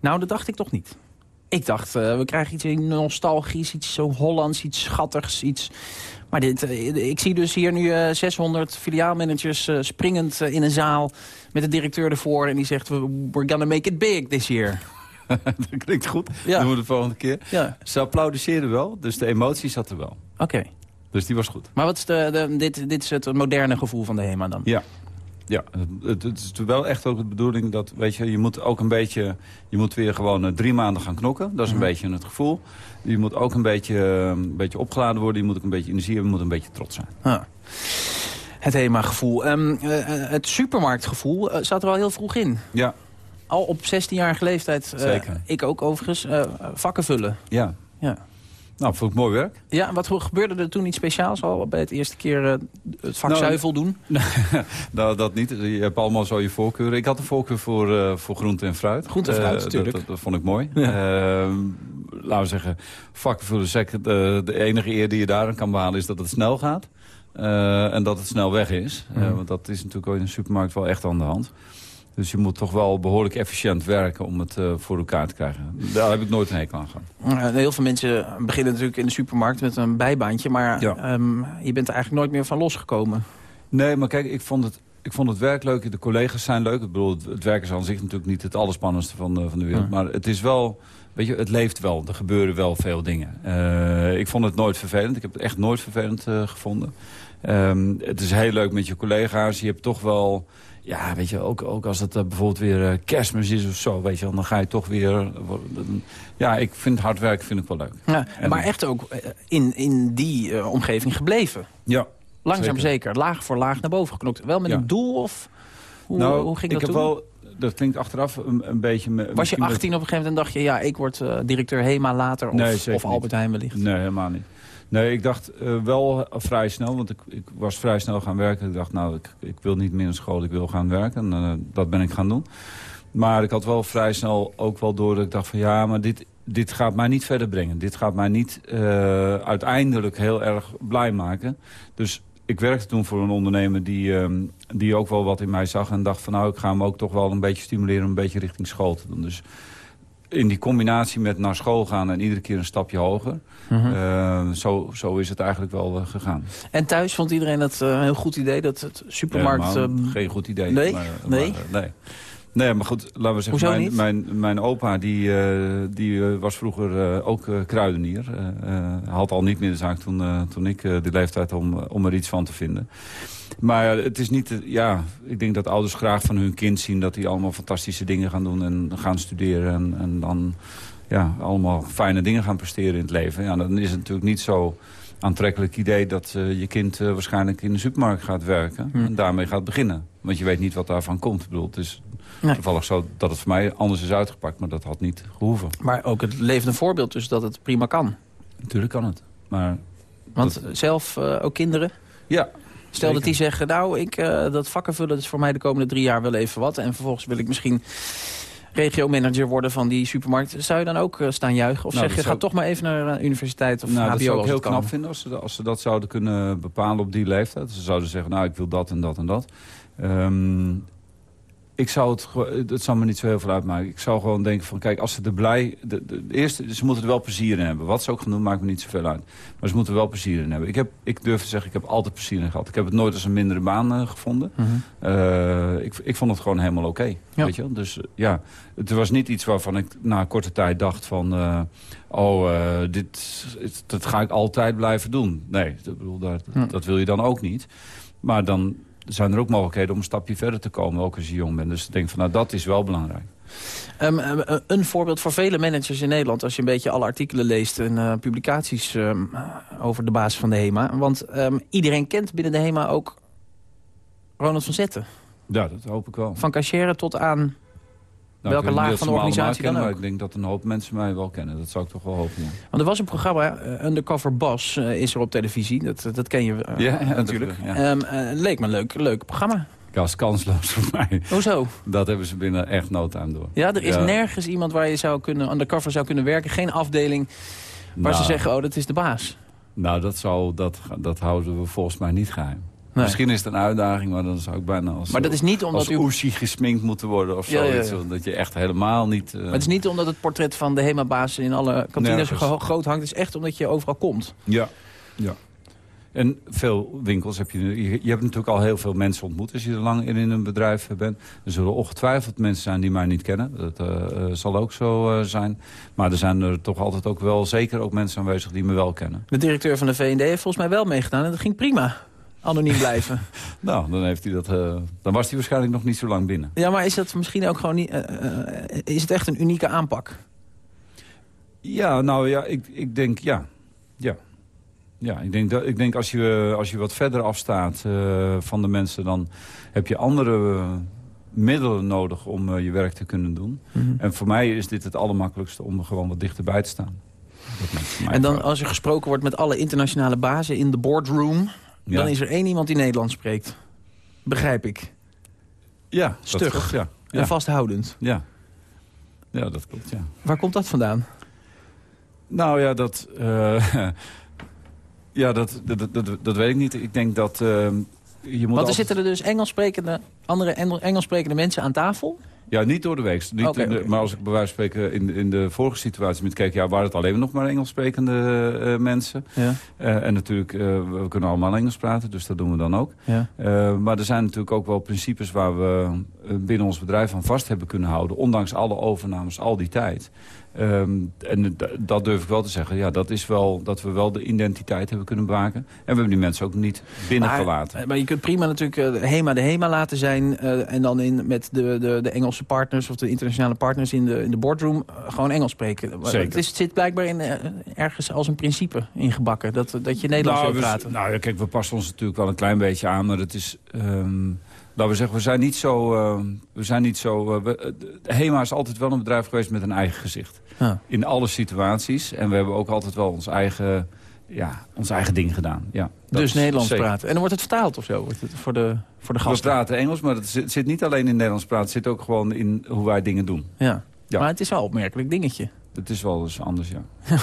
Nou, dat dacht ik toch niet. Ik dacht, uh, we krijgen iets nostalgisch, iets zo Hollands, iets schattigs, iets... Maar dit, uh, ik zie dus hier nu uh, 600 filiaalmanagers springend in een zaal... met de directeur ervoor en die zegt... we're gonna make it big this year. dat klinkt goed. Ja. Doen we de volgende keer. Ja. Ze applaudisseerden wel, dus de emotie zat er wel. Oké. Dus die was goed. Maar wat is de, de, dit, dit is het moderne gevoel van de HEMA dan? Ja, ja, het, het, is wel echt ook de bedoeling dat, weet je, je moet ook een beetje, je moet weer gewoon uh, drie maanden gaan knokken. Dat is een mhm. beetje het gevoel. Je moet ook een beetje, uh, een beetje opgeladen worden, je moet ook een beetje energie hebben, je moet een beetje trots zijn. Ah. Het HEMA-gevoel. Um, uh, het supermarktgevoel zat er al heel vroeg in. Ja. Al op 16-jarige leeftijd. Zeker. Ik ook overigens. vakken vullen. Ja. ja. Nou, vond ik mooi werk. Ja, wat gebeurde er toen iets speciaals al bij het eerste keer uh, het vak nou, zuivel doen? nou, dat niet. Je hebt allemaal zo je voorkeuren. Ik had een voorkeur voor, uh, voor groente en fruit. Groente en fruit, natuurlijk. Dat, dat, vond ik mooi. Ja. Laten we zeggen, vakken voor de sec, de, de, enige eer die je daarin kan behalen is dat het snel gaat. En dat het snel weg is. Mm. want dat is natuurlijk ook in een supermarkt wel echt aan de hand. Dus je moet toch wel behoorlijk efficiënt werken om het uh, voor elkaar te krijgen. Daar heb ik nooit een hekel aan gehad. heel veel mensen beginnen natuurlijk in de supermarkt met een bijbaantje. Maar ja. um, je bent er eigenlijk nooit meer van losgekomen. Nee, maar kijk, ik vond het, ik vond het werk leuk. De collega's zijn leuk. Ik bedoel, het, werk is aan zich natuurlijk niet het allerspannendste van de, van de wereld. Maar het is wel... Weet je, het leeft wel. Er gebeuren wel veel dingen. Uh, ik vond het nooit vervelend. Ik heb het echt nooit vervelend uh, gevonden. Um, het is heel leuk met je collega's. Je hebt toch wel ja, weet je, ook, ook als het uh, bijvoorbeeld weer uh, kerstmis is of zo, weet je, dan ga je toch weer... Uh, ja, ik vind hard werken vind ik wel leuk. Ja, maar echt ook in, in die omgeving gebleven? Ja. Langzaam zeker. laag voor laag naar boven geknokt. Wel met een doel of hoe, nou, hoe ging ik dat heb wel dat klinkt achteraf een, een beetje... Was je 18 op een gegeven moment en dacht je... ja, ik word uh, directeur HEMA later of, nee, of Albert Heijn wellicht? Nee, helemaal niet. Nee, ik dacht uh, wel vrij snel, want ik, ik, was vrij snel gaan werken. Ik dacht, nou, ik, ik wil niet meer naar school, ik wil gaan werken. En uh, dat ben ik gaan doen. Maar ik had wel vrij snel ook wel door dat ik dacht van... ja, maar dit, dit gaat mij niet verder brengen. Dit gaat mij niet uh, uiteindelijk heel erg blij maken. Dus ik werkte toen voor een ondernemer die, uh, die ook wel wat in mij zag... en dacht van nou, ik ga hem ook toch wel een beetje stimuleren... om een beetje richting school te doen. Dus in die combinatie met naar school gaan en iedere keer een stapje hoger... Mhm. uh, zo, zo is het eigenlijk wel uh, gegaan. En thuis vond iedereen dat uh, een heel goed idee, dat het supermarkt... Ehm, geen goed idee. Nee? Maar, nee? Maar, nee. Nee, maar goed, laten we zeggen, mijn, mijn, mijn, opa die, die was vroeger ook kruidenier. had al niet meer de zaak toen, toen ik die leeftijd om, om er iets van te vinden. Maar het is niet... Ja, ik denk dat ouders graag van hun kind zien... dat die allemaal fantastische dingen gaan doen en gaan studeren. En, en dan ja, allemaal fijne dingen gaan presteren in het leven. Ja, dan is het natuurlijk niet zo aantrekkelijk idee... dat uh, je kind uh, waarschijnlijk in de supermarkt gaat werken. Hm. En daarmee gaat beginnen. Want je weet niet wat daarvan komt. Ik bedoel, het is nee. toevallig zo dat het voor mij anders is uitgepakt. Maar dat had niet gehoeven. Maar ook het levende voorbeeld dus dat het prima kan. Natuurlijk kan het. Maar Want zelf uh, ook kinderen? Ja, Stel dat die zeggen, nou, ik, uh, dat vakkenvullen is voor mij de komende drie jaar wel even wat. En vervolgens wil ik misschien regio-manager worden van die supermarkt. Zou je dan ook uh, staan juichen? Of nou, zeg je, ga toch maar even naar een universiteit of nou, HBO? Dat zou ik heel knap vinden als ze, als ze dat zouden kunnen bepalen op die leeftijd. Ze zouden zeggen, nou, ik wil dat en dat en dat. Um, ik zou het, het zou me niet zo heel veel uitmaken. Ik zou gewoon denken van, kijk, als ze er blij... De, de, eerste, ze moeten er wel plezier in hebben. Wat ze ook gaan doen, maakt me niet zoveel uit. Maar ze moeten er wel plezier in hebben. Ik, heb, ik durf te zeggen, ik heb altijd plezier in gehad. Ik heb het nooit als een mindere baan uh, gevonden. Mm -hmm. uh, ik, ik vond het gewoon helemaal oké. Okay, ja. Weet je? Dus uh, ja, het was niet iets waarvan ik na een korte tijd dacht van... oh, dit, dat ga ik altijd blijven doen. Nee, dat, bedoel, dat, dat wil je dan ook niet. Maar dan zijn er ook mogelijkheden om een stapje verder te komen, ook als je jong bent. Dus ik denk van, nou, dat is wel belangrijk. Um, een voorbeeld voor vele managers in Nederland... als je een beetje alle artikelen leest en uh, publicaties um, over de basis van de HEMA. Want iedereen kent binnen de HEMA ook Ronald van Zetten. Ja, dat hoop ik wel. Van cashier tot aan nou, Welke laag van de organisatie kennen, dan ook? ik denk dat een hoop mensen mij wel kennen. Dat zou ik toch wel hopen, ja. Want er was een programma, uh, Undercover Bas, uh, is er op televisie. Dat, dat ken je uh, ja, ja, natuurlijk. Ja. Um, leek me een leuk, leuk programma. Ja, is kansloos voor mij. Hoezo? Dat hebben ze binnen echt no time door. Ja, er is nergens iemand waar je zou kunnen, undercover zou kunnen werken. Geen afdeling waar nou, ze zeggen, oh, dat is de baas. Nou, dat, zou, dat, dat houden we volgens mij niet geheim. Misschien is het een uitdaging, maar dan zou ik bijna als, maar dat is niet omdat als u... gesminkt moeten worden of zo. Dat je echt helemaal niet... Maar het is niet omdat het portret van de HEMA-baas in alle kantines zo groot hangt. Het is echt omdat je overal komt. Ja, ja. En veel winkels heb je... Je hebt natuurlijk al heel veel mensen ontmoet als je er lang in, een bedrijf bent. Er zullen ongetwijfeld mensen zijn die mij niet kennen. Dat uh, zal ook zo uh, zijn. Maar er zijn er toch altijd ook wel zeker ook mensen aanwezig die me wel kennen. De directeur van de V&D heeft volgens mij wel meegedaan. En dat ging prima. Anoniem blijven. nou, dan, heeft hij dat, dan was hij waarschijnlijk nog niet zo lang binnen. Ja, maar is dat misschien ook gewoon niet... is het echt een unieke aanpak? Ja, nou ja, ik, ik denk ja. Ja. Ja, ik denk, dat, ik denk als, je, als je wat verder afstaat uh, van de mensen... dan heb je andere middelen nodig om je werk te kunnen doen. Mm -hmm. En voor mij is dit het allermakkelijkste om er gewoon wat dichterbij te staan. En dan als er gesproken wordt met alle internationale bazen in de boardroom... Ja. dan is er één iemand die Nederlands spreekt. Begrijp ik. Ja, Stug ja. en vasthoudend. Ja. ja, dat klopt, ja. Waar komt dat vandaan? Nou ja, dat... Uh, Ja, dat, dat, dat, dat, weet ik niet. Ik denk dat uh, je moet... Want er zitten er dus Engels sprekende, andere Engels sprekende mensen aan tafel? Ja, niet door de week. Niet okay, de, okay. Maar als ik bij wijze van spreken in, in de vorige situatie met keek... Ja, waren het alleen nog maar Engels sprekende uh, mensen. Ja. Uh, en natuurlijk, uh, we kunnen allemaal Engels praten, dus dat doen we dan ook. Ja. maar er zijn natuurlijk ook wel principes waar we binnen ons bedrijf aan vast hebben kunnen houden. Ondanks alle overnames, al die tijd. Um, en dat durf ik wel te zeggen. Ja, dat is wel dat we wel de identiteit hebben kunnen bewaken. En we hebben die mensen ook niet binnengelaten. Maar, maar je kunt prima natuurlijk uh, HEMA de HEMA laten zijn. Uh, en dan in, met de, de, de Engelse partners of de internationale partners in de, in de boardroom uh, gewoon Engels spreken. Zeker. Het, is, het zit blijkbaar in, ergens als een principe ingebakken. Dat, dat je Nederlands nou, wil praten. nou ja, kijk, we passen ons natuurlijk wel een klein beetje aan. Maar het is... Um, Laten we zeggen, we zijn niet zo... Uh, we zijn niet zo uh, we, HEMA is altijd wel een bedrijf geweest met een eigen gezicht. In alle situaties. En we hebben ook altijd wel ons eigen, ja, ons eigen ding gedaan. Ja, dus Nederlands zeker. praten. En dan wordt het vertaald of zo? Wordt het voor, de, voor de gasten? We praten Engels, maar het zit, zit, niet alleen in Nederlands praten. Het zit ook gewoon in hoe wij dingen doen. Ja. ja. Maar het is wel een opmerkelijk dingetje. Het is wel eens anders, ja.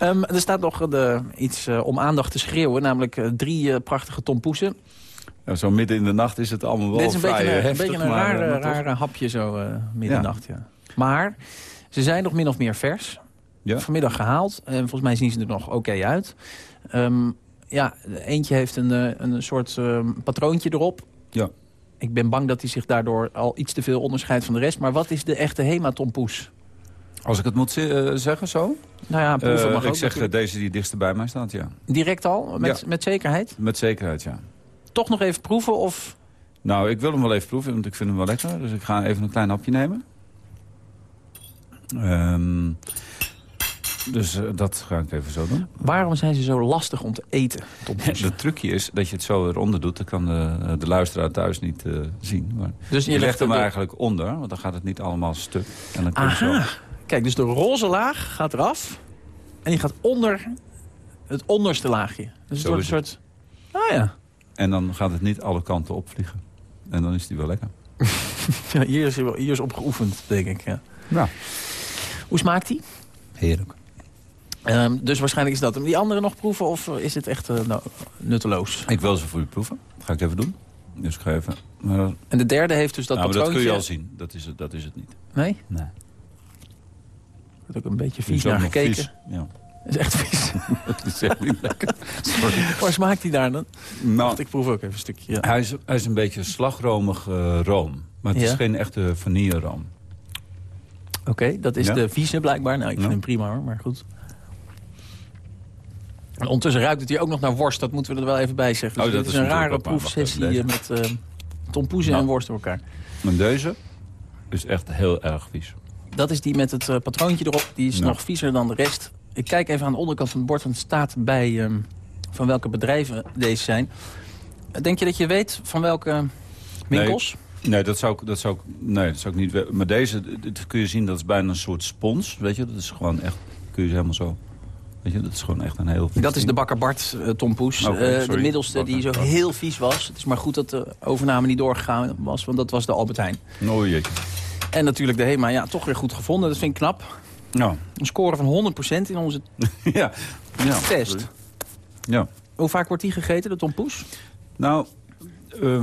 ja. um, er staat nog de, iets uh, om aandacht te schreeuwen. Namelijk uh, drie uh, prachtige tompoesen. Ja, zo midden in de nacht is het allemaal wel Dit is een beetje een, heftig. Een beetje een maar, rare, rare hapje zo midden in de nacht, ja. Maar ze zijn nog min of meer vers. Ja. Vanmiddag gehaald. En volgens mij zien ze er nog oké okay uit. Um, ja, eentje heeft een, een soort um, patroontje erop. Ja. Ik ben bang dat hij zich daardoor al iets te veel onderscheidt van de rest. Maar wat is de echte hematompoes? Als ik het moet uh, zeggen zo? Nou ja, proeven uh, mag Ik ook zeg natuurlijk. deze die dichtst bij mij staat, ja. Direct al? Met, ja. met zekerheid? Met zekerheid, ja. Toch nog even proeven of... Nou, ik wil hem wel even proeven, want ik vind hem wel lekker. Dus ik ga even een klein hapje nemen. Um, dus uh, dat ga ik even zo doen. Waarom zijn ze zo lastig om te eten? Het trucje is dat je het zo eronder doet. Dat kan de, de luisteraar thuis niet uh, zien. Maar dus je, je legt hem de... eigenlijk onder, want dan gaat het niet allemaal stuk. En dan Aha. Zo... Kijk, dus de roze laag gaat eraf. En die gaat onder het onderste laagje. Dus het wordt een soort... Ah ja. En dan gaat het niet alle kanten opvliegen. En dan is die wel lekker. ja, hier is, hier is op geoefend, denk ik. Ja. Nou. Hoe smaakt die? Heerlijk. Um, dus waarschijnlijk is dat hem. Die andere nog proeven of is het echt uh, nou, nutteloos? Ik wil ze voor u proeven. Dat ga ik even doen. Dus ik ga even... En de derde heeft dus dat nou, patroontje... dat kun je al zien. Dat is het, dat is het niet. Nee? Nee. Ik heb ook een beetje vies naar gekeken. Vies. Ja. Dat is echt vies. dat is echt niet lekker. Sorry. Waar smaakt hij daar dan? Nou, Wacht, ik proef ook even een stukje. Ja. Hij, is, hij is een beetje slagromig uh, room. Maar het ja? is geen echte vanille room. Oké, okay, dat is ja? de vieze blijkbaar. Nou, ik vind hem prima hoor, maar goed. En ondertussen ruikt het hier ook nog naar worst. Dat moeten we er wel even bij zeggen. Dus oh, dat dit is een rare proefsessie met uh, tompoezen nou. en worst door elkaar. Maar deze is echt heel erg vies. Dat is die met het uh, patroontje erop. Die is nou. nog viezer dan de rest. Ik kijk even aan de onderkant van het bord. Want het staat bij um, van welke bedrijven deze zijn. Denk je dat je weet van welke winkels? Nee. Nee, dat zou ik, dat zou ik, nee, dat zou ik niet weten. Maar deze, dit kun je zien, dat is bijna een soort spons. Weet je, dat is gewoon echt, kun je helemaal zo... Weet je, dat is gewoon echt een heel vies Dat is de Bakker Bart uh, tompoes. Okay, uh, de middelste die zo heel vies was. Het is maar goed dat de overname niet doorgegaan was, want dat was de Albert Heijn. Oh jeetje. En natuurlijk de HEMA, ja, toch weer goed gevonden. Dat vind ik knap. Ja. Een score van 100% in onze ja. ja. test. Ja. Hoe vaak wordt die gegeten, de tompoes? Nou,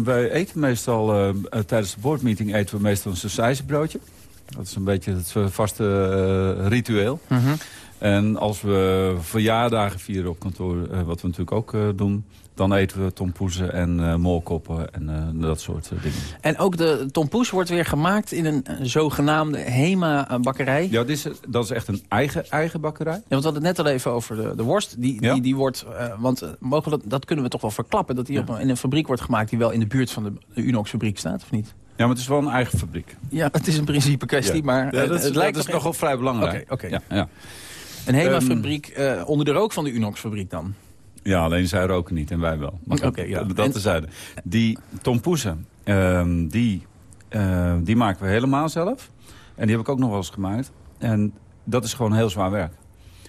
wij eten meestal, tijdens de boardmeeting eten we meestal een sausijzenbroodje. Dat is een beetje het vaste ritueel. Mhm. En als we verjaardagen vieren op kantoor, wat we natuurlijk ook doen dan eten we tompoezen en uh, moorkoppen en uh, dat soort uh, dingen. En ook de tompoes wordt weer gemaakt in een zogenaamde HEMA-bakkerij? Ja, dat is, dat is echt een eigen, eigen bakkerij. Ja, want we hadden het net al even over de, de worst. Die, die, die wordt, want mogen dat, dat kunnen we toch wel verklappen... dat die op, in een fabriek wordt gemaakt die wel in de buurt van de, de Unox-fabriek staat, of niet? Ja, maar het is wel een eigen fabriek. Ja, het is een principe kwestie, maar dat is, het lijkt dat is nogal vrij belangrijk. Oké, okay, ja, Een HEMA-fabriek um, onder de rook van de Unox-fabriek dan? Ja, alleen zij roken niet en wij wel. Oké, ja. Dat tezijde. Die tompoesen, uh, die, uh, die maken we helemaal zelf. En die heb ik ook nog wel eens gemaakt. En dat is gewoon heel zwaar werk.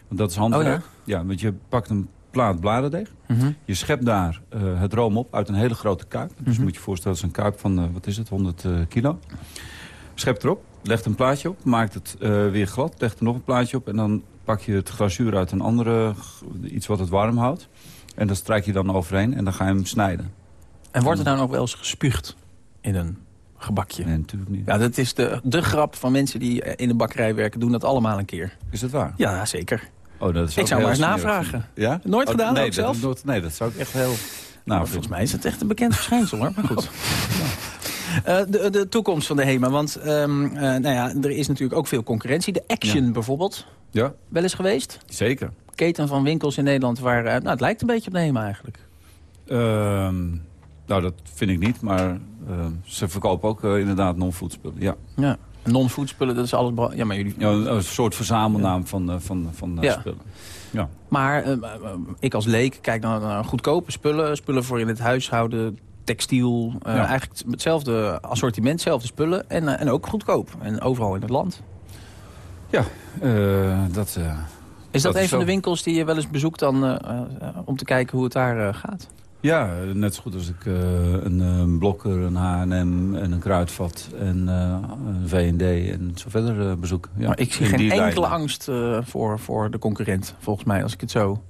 Want dat is handwerk. Oh, ja? ja? want je pakt een plaat bladerdeeg. Mhm. Je schept daar uh, het room op uit een hele grote kuip. Dus mm -hmm. moet je voorstellen, dat is een kuip van, uh, wat is het, 100 kilo. Schept erop, legt een plaatje op, maakt het weer glad, legt er nog een plaatje op... en dan pak je het glazuur uit een andere, iets wat het warm houdt. En dat strijk je dan overheen en dan ga je hem snijden. En wordt er dan ook wel eens gespuugd in een gebakje? Nee, natuurlijk niet. Ja, dat is de, de grap van mensen die in een bakkerij werken. Doen dat allemaal een keer. Is dat waar? Ja, zeker. Oh, dat is ik zou maar eens navragen. Ja? Nooit oh, gedaan nee, zelf? Dat, nee, dat zou ik echt heel... Nou, volgens mij is het echt een bekend verschijnsel, hoor. Maar goed. Uh, de, de, toekomst van de HEMA. Want um, uh, nou ja, er is natuurlijk ook veel concurrentie. De Action bijvoorbeeld. Ja. Wel eens geweest? Zeker keten van winkels in Nederland waar... Uh, nou, het lijkt een beetje op Neem eigenlijk. Ehm, nou, dat vind ik niet, maar uh, ze verkopen ook uh, inderdaad non-foodspullen, ja. ja. Non-foodspullen, dat is alles... Ja, maar jullie... Ja, een soort verzamelnaam van, van, van ja. spullen. Ja. Maar ik als leek kijk naar, naar goedkope spullen. Spullen voor in het huishouden, textiel. Ja. Eigenlijk hetzelfde assortiment, hetzelfde spullen. En, en ook goedkoop. En overal in het land. Ja, dat... Is dat, een van de winkels die je wel eens bezoekt dan, uh, om te kijken hoe het daar uh, gaat? Ja, net zo goed als ik een, een, Blokker, een H&M en een Kruidvat en een V&D en zo verder bezoek. Ja, maar ik zie geen enkele angst voor, voor de concurrent, volgens mij, als ik het zo...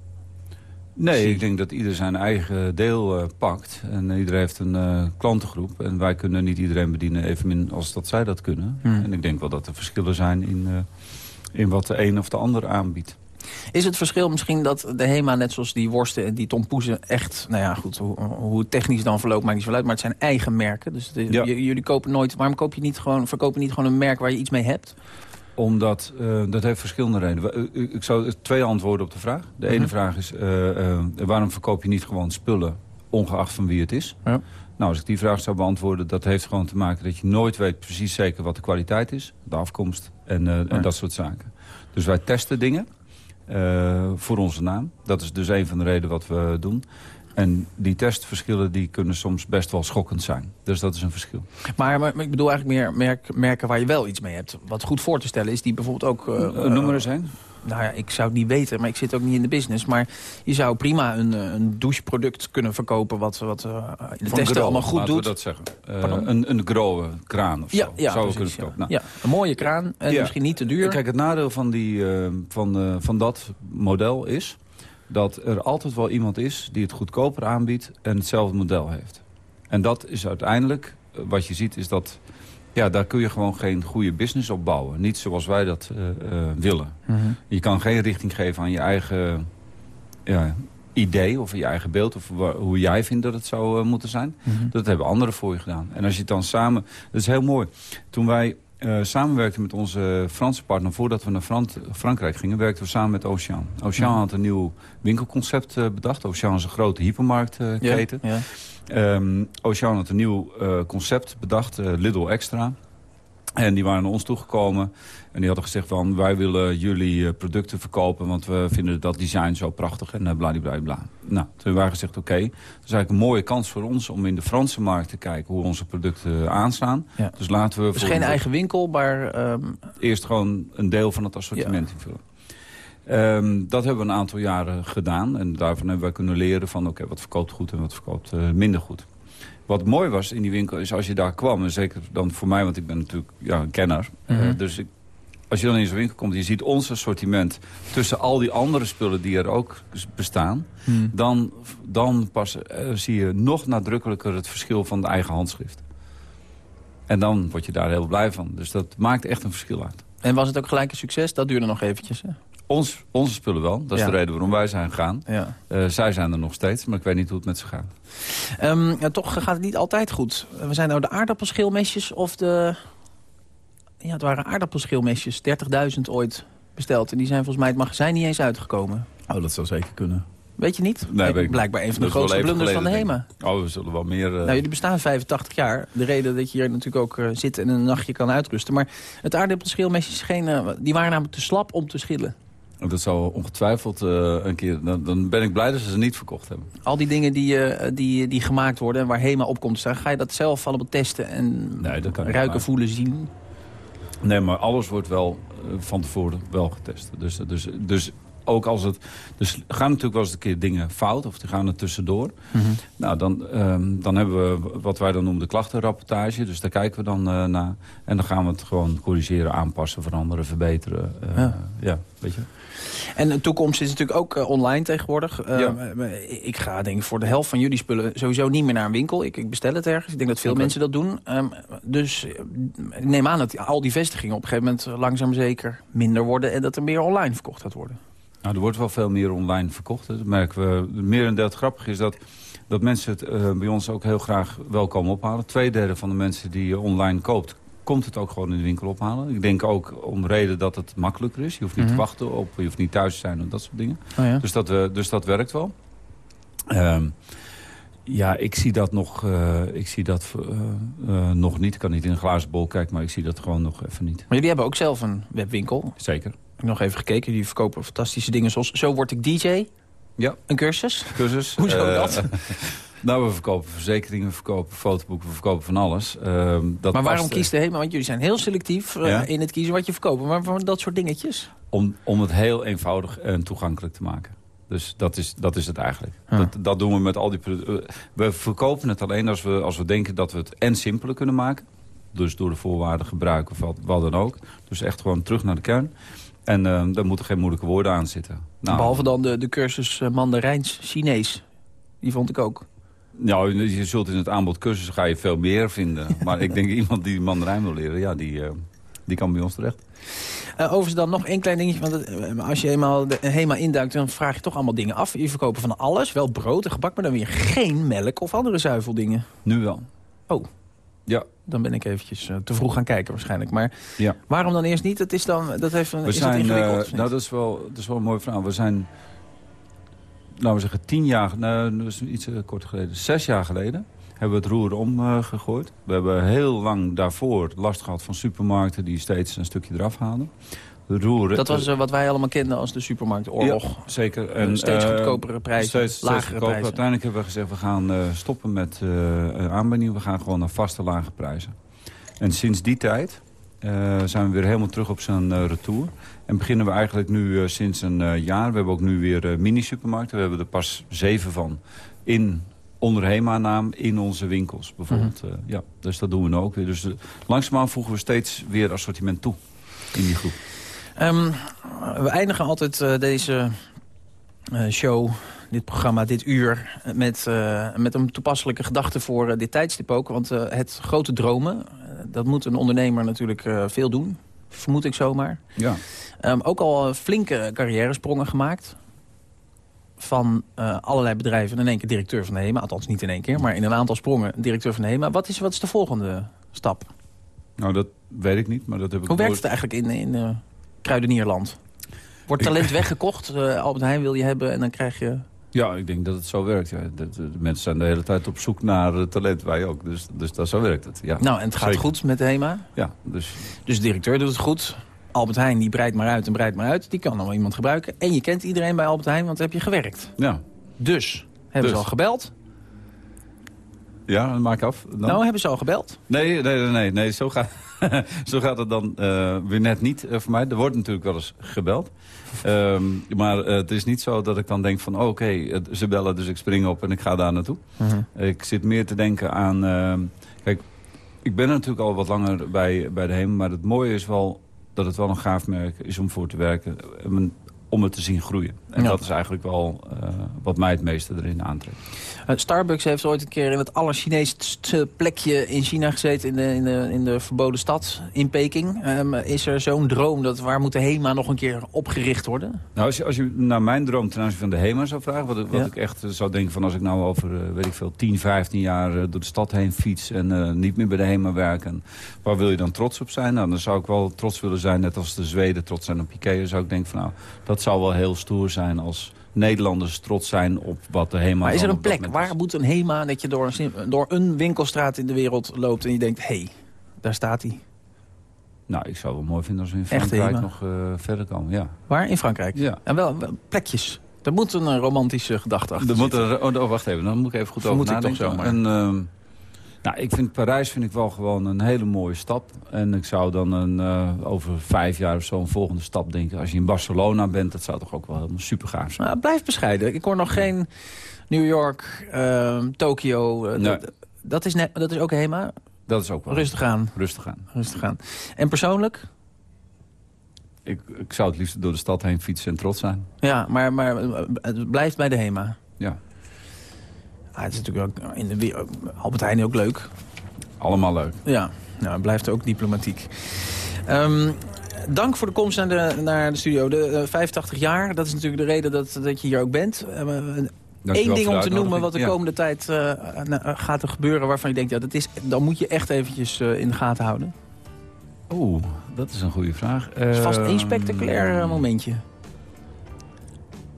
Nee, ik denk dat ieder zijn eigen deel pakt. En iedereen heeft een klantengroep. En wij kunnen niet iedereen bedienen evenmin als dat zij dat kunnen. Hmm. En ik denk wel dat er verschillen zijn in, in wat de een of de ander aanbiedt. Is het verschil misschien dat de HEMA, net zoals die worsten en die tompoezen... echt, nou ja, goed, hoe, hoe het technisch dan verloopt maakt niet zoveel uit... maar het zijn eigen merken. Dus de, ja. jullie kopen nooit... Waarom koop je niet gewoon, verkopen niet gewoon een merk waar je iets mee hebt? Omdat, uh, dat heeft verschillende redenen. Ik zou twee antwoorden op de vraag. De ene uh -huh. vraag is, uh, uh, waarom verkoop je niet gewoon spullen... ongeacht van wie het is? Ja. Nou, als ik die vraag zou beantwoorden... dat heeft gewoon te maken dat je nooit weet precies zeker wat de kwaliteit is. De afkomst en, ja. en dat soort zaken. Dus wij testen dingen. Uh, voor onze naam. Dat is dus een van de redenen wat we doen. En die testverschillen die kunnen soms best wel schokkend zijn. Dus dat is een verschil. Maar, maar ik bedoel eigenlijk meer merk, merken waar je wel iets mee hebt. Wat goed voor te stellen is die bijvoorbeeld ook... Uh, noem maar eens een nou ja, ik zou het niet weten, maar ik zit ook niet in de business. Maar je zou prima een, een doucheproduct kunnen verkopen... wat, wat uh, in de testen allemaal goed doet. dat zeggen. Uh, een, een growe kraan of ja, zo. Ja, zou precies, kunnen ja. Nou. ja, een mooie kraan en ja. misschien niet te duur. Kijk, het nadeel van, die, uh, van, van dat model is... dat er altijd wel iemand is die het goedkoper aanbiedt... en hetzelfde model heeft. En dat is uiteindelijk, wat je ziet, is dat ja, daar kun je gewoon geen goede business op bouwen. Niet zoals wij dat uh, uh, willen. Mm -hmm. Je kan geen richting geven aan je eigen ja, idee of je eigen beeld... of hoe jij vindt dat het zou uh, moeten zijn. Mm -hmm. Dat hebben anderen voor je gedaan. En als je het dan samen... Dat is heel mooi. Toen wij samenwerkten met onze Franse partner... voordat we naar Frankrijk gingen, werkten we samen met Ocean. Ocean mm -hmm. had een nieuw winkelconcept bedacht. Ocean is een grote hypermarktketen. Ja. Um, Ocean had een nieuw uh, concept bedacht, uh, Lidl Extra. En die waren naar ons toegekomen. En die hadden gezegd van, wij willen jullie uh, producten verkopen... want we vinden dat design zo prachtig en bladibladibla. Nou, toen hebben wij gezegd, oké, okay, dat is eigenlijk een mooie kans voor ons... om in de Franse markt te kijken hoe onze producten aanstaan. Ja. Dus laten we... Dus geen eigen winkel, maar... Um... Eerst gewoon een deel van het assortiment ja. invullen. Um, dat hebben we een aantal jaren gedaan. En daarvan hebben wij kunnen leren van... oké, okay, wat verkoopt goed en wat verkoopt uh, minder goed. Wat mooi was in die winkel is als je daar kwam... en zeker dan voor mij, want ik ben natuurlijk ja, een kenner... Mm -hmm. uh, dus ik, als je dan in zo'n winkel komt... en je ziet ons assortiment tussen al die andere spullen die er ook bestaan... Hmm. dan, dan pas uh, zie je nog nadrukkelijker het verschil van de eigen handschrift. En dan word je daar heel blij van. Dus dat maakt echt een verschil uit. En was het ook gelijk een succes? Dat duurde nog eventjes, hè? Ons, onze spullen wel. Dat is de reden waarom wij zijn gegaan. Ja. Uh, zij zijn er nog steeds, maar ik weet niet hoe het met ze gaat. Um, ja, toch gaat het niet altijd goed. We zijn nou de aardappelschilmesjes of de... Ja, het waren aardappelschilmesjes. 30.000 ooit besteld. En die zijn volgens mij het magazijn niet eens uitgekomen. Oh, dat zou zeker kunnen. Weet je niet? Nee, weet Blijkbaar een van de grootste blunders van de HEMA. Oh, we zullen wel meer... Uh... Nou, jullie bestaan 85 jaar. De reden dat je hier natuurlijk ook uh, zit en een nachtje kan uitrusten. Maar het aardappelschilmesjes, geen, uh, die waren namelijk te slap om te schillen. Dat zou ongetwijfeld een keer... Dan, dan, ben ik blij dat ze ze niet verkocht hebben. Al die dingen die, die, die gemaakt worden en waar HEMA op komt staan... ga je dat zelf allemaal testen en nee, dat kan ruiken, voelen, zien? Nee, maar alles wordt wel van tevoren wel getest. Dus, dus, dus ook als het... Dus gaan natuurlijk wel eens een keer dingen fout of die gaan er tussendoor. Mm Nou, dan, um, dan hebben we wat wij dan noemen de klachtenrapportage. Dus daar kijken we dan uh, naar. En dan gaan we het gewoon corrigeren, aanpassen, veranderen, verbeteren. Uh, ja. ja, weet je. En de toekomst is natuurlijk ook uh, online tegenwoordig. Ja. Ik ga denk ik voor de helft van jullie spullen sowieso niet meer naar een winkel. Ik, ik bestel het ergens. Ik denk dat veel okay. mensen dat doen. Um, dus ik neem aan dat al die vestigingen op een gegeven moment langzaam zeker minder worden... en dat er meer online verkocht gaat worden. Nou, er wordt wel veel meer online verkocht. Dat merken we. Meer en deel grappig is dat, dat mensen het uh, bij ons ook heel graag wel komen ophalen. Tweederde van de mensen die je online koopt, komt het ook gewoon in de winkel ophalen. Ik denk ook om reden dat het makkelijker is. Je hoeft niet mm -hmm. te wachten op, je hoeft niet thuis te zijn en dat soort dingen. Oh ja. dus, dat, uh, dus dat werkt wel. Um, ja, ik zie dat nog, uh, ik zie dat, uh, nog niet. Ik kan niet in een glazen bol kijken, maar ik zie dat gewoon nog even niet. Maar jullie hebben ook zelf een webwinkel? Zeker heb nog even gekeken. Die verkopen fantastische dingen zoals Zo word ik DJ. Ja. Een cursus. Cursus. Hoezo uh, dat? nou, we verkopen verzekeringen, we verkopen fotoboeken, we verkopen van alles. Uh, dat maar waarom kiest de HEMA? Want jullie zijn heel selectief uh, ja? in het kiezen wat je verkoopt. Maar waarom dat soort dingetjes? Om, om het heel eenvoudig en toegankelijk te maken. Dus dat is, dat is het eigenlijk. Dat, dat doen we met al die producten. We verkopen het alleen als we, als we denken dat we het en simpeler kunnen maken. Dus door de voorwaarden gebruiken of wat, wat dan ook. Dus echt gewoon terug naar de kern. En uh, daar moeten geen moeilijke woorden aan zitten. Nou, Behalve dan de, de cursus uh, Mandarijns Chinees. Die vond ik ook. Nou, je zult in het aanbod cursussen ga je veel meer vinden. maar ik denk iemand die Mandarijn wil leren, ja, die, uh, die kan bij ons terecht. Uh, overigens dan nog één klein dingetje. Want als je eenmaal de HEMA induikt, dan vraag je toch allemaal dingen af. Je verkopen van alles, wel brood en gebak, maar dan weer geen melk of andere zuiveldingen. Nu wel. Oh. Ja, dan ben ik eventjes uh, te vroeg gaan kijken waarschijnlijk. Maar ja. waarom dan eerst niet? Dat, is dan, dat heeft een, we is zijn, ingewikkeld, uh, Nou, dat is, wel, dat is wel een mooi verhaal. We zijn, laten we zeggen, tien jaar, nou, dat is iets uh, kort geleden, zes jaar geleden hebben we het roer omgegooid. we hebben heel lang daarvoor last gehad van supermarkten die steeds een stukje eraf halen roeren. Dat was uh, wat wij allemaal kenden als de supermarktoorlog. Ja, zeker. En, steeds goedkopere prijzen, steeds, lagere steeds prijzen. Uiteindelijk hebben we gezegd, we gaan uh, stoppen met uh, aanbieding. We gaan gewoon naar vaste lage prijzen. En sinds die tijd zijn we weer helemaal terug op zijn retour. En beginnen we eigenlijk nu sinds een jaar. We hebben ook nu weer mini-supermarkten. We hebben er pas zeven van in onder HEMA-naam in onze winkels bijvoorbeeld. Mm -hmm. ja, dus dat doen we nu ook weer. Dus langzaamaan voegen we steeds weer assortiment toe in die groep. Um, we eindigen altijd uh, deze uh, show, dit programma, dit uur... met, uh, met een toepasselijke gedachte voor dit tijdstip ook. Want het grote dromen, dat moet een ondernemer natuurlijk veel doen. Vermoed ik zomaar. Ja. Um, ook al flinke carrièresprongen gemaakt van uh, allerlei bedrijven in één keer directeur van de HEMA. Althans niet in één keer, maar in een aantal sprongen directeur van de HEMA. Wat is, wat is de volgende stap? Nou, dat weet ik niet, maar dat heb ik Hoe werkt het eigenlijk in, in uh, Kruidenierland? Wordt talent weggekocht? Uh, Albert Heijn wil je hebben en dan krijg je... Ja, ik denk dat het zo werkt. Ja. De, de, de mensen zijn de hele tijd op zoek naar talent, wij ook. Dus, dus dat, zo werkt het. Ja. Nou, en het gaat Zeker. goed met de HEMA? Ja. Dus... dus de directeur doet het goed. Albert Heijn die breidt maar uit en breidt maar uit. Die kan nog iemand gebruiken. En je kent iedereen bij Albert Heijn, want daar heb je gewerkt. Ja. Dus, hebben dus. ze al gebeld? Ja, maak ik af. Dan. Nou, hebben ze al gebeld? Nee, nee, nee, nee, nee zo, gaat, zo gaat het dan uh, weer net niet uh, voor mij. Er wordt natuurlijk wel eens gebeld. um, maar uh, het is niet zo dat ik dan denk van... Oh, oké, okay, ze bellen, dus ik spring op en ik ga daar naartoe. -huh. Ik zit meer te denken aan... Ehm, kijk, ik ben natuurlijk al wat langer bij, bij de HEMA... maar het mooie is wel dat het wel een gaaf merk is om voor te werken om het te zien groeien. En dat is eigenlijk wel wat mij het meeste erin aantrekt. Uh, Starbucks heeft ooit een keer in het allerchineesste plekje in China gezeten... in de, in de, in de verboden stad, in Peking. Um, is er zo'n droom dat waar moet de HEMA nog een keer opgericht worden? Nou, als je, als je naar mijn droom ten aanzien van de HEMA zou vragen... wat, wat ik echt zou denken van als ik nou over, uh, weet ik veel, 10, 15 jaar door de stad heen fiets... en niet meer bij de HEMA werken, waar wil je dan trots op zijn? Nou, dan zou ik wel trots willen zijn, net als de Zweden trots zijn op Ikea. zou ik denken van nou, dat zou wel heel stoer zijn als Nederlanders trots zijn op wat de HEMA... Maar is er een plek? Waar moet een HEMA dat je door een, door een winkelstraat in de wereld loopt... en je denkt, hé, hey, daar staat hij. Nou, ik zou het wel mooi vinden als we in Frankrijk nog uh, verder komen. Ja. Waar? In Frankrijk? Ja. En wel, plekjes. Er moet een romantische gedachte achter er moet er, oh, wacht even, dan moet ik even goed over nadenken. Toch zomaar. En, uh, nou, ik vind Parijs vind ik wel gewoon een hele mooie stap. En ik zou dan een, uh, over vijf jaar of zo een volgende stap denken. Als je in Barcelona bent, dat zou toch ook wel helemaal super gaaf zijn. Nou, blijf bescheiden. Ik hoor nog geen New York, uh, Tokio. Uh, nee. dat, dat, is net, dat is ook HEMA? Dat is ook wel. Rustig aan. Rustig aan. Rustig aan. En persoonlijk? Ik, ik zou het liefst door de stad heen fietsen en trots zijn. Ja, maar, maar het blijft bij de HEMA? Ja. Ah, het is natuurlijk ook in de Albert Heijn ook leuk. Allemaal leuk. Ja, nou, het blijft ook diplomatiek. Um, dank voor de komst naar de, naar de studio. De uh, 85 jaar, dat is natuurlijk de reden dat, dat je hier ook bent. Eén ding om te noemen wat de komende tijd uh, gaat er gebeuren... waarvan je denkt, ja, dat is, dan moet je echt eventjes in de gaten houden. Oeh, dat is een goede vraag. Het is vast één ehm, spectaculair momentje.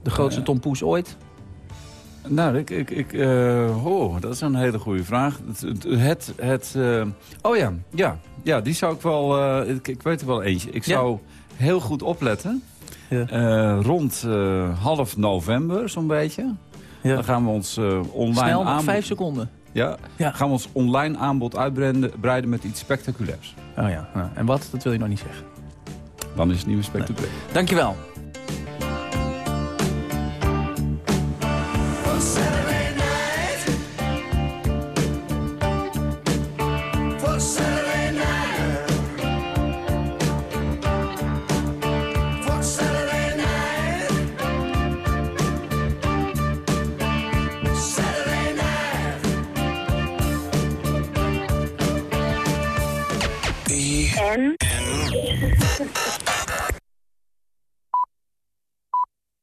De grootste Tom Poes ooit. Nou, ik, ik, ik uh, oh, dat is een hele goede vraag. Het, het, het uh, oh ja, ja, ja, die zou ik wel, uh, ik, ik, weet er wel eentje. Ik zou heel goed opletten. Ja. rond half november, zo'n beetje. Ja. Dan gaan we ons online Snel, aanbod... vijf seconden. Ja, ja, gaan we ons online aanbod uitbreiden met iets spectaculairs. Oh ja, nou, en wat? Dat wil je nog niet zeggen. Dan is het niet meer spectaculair. Dankjewel.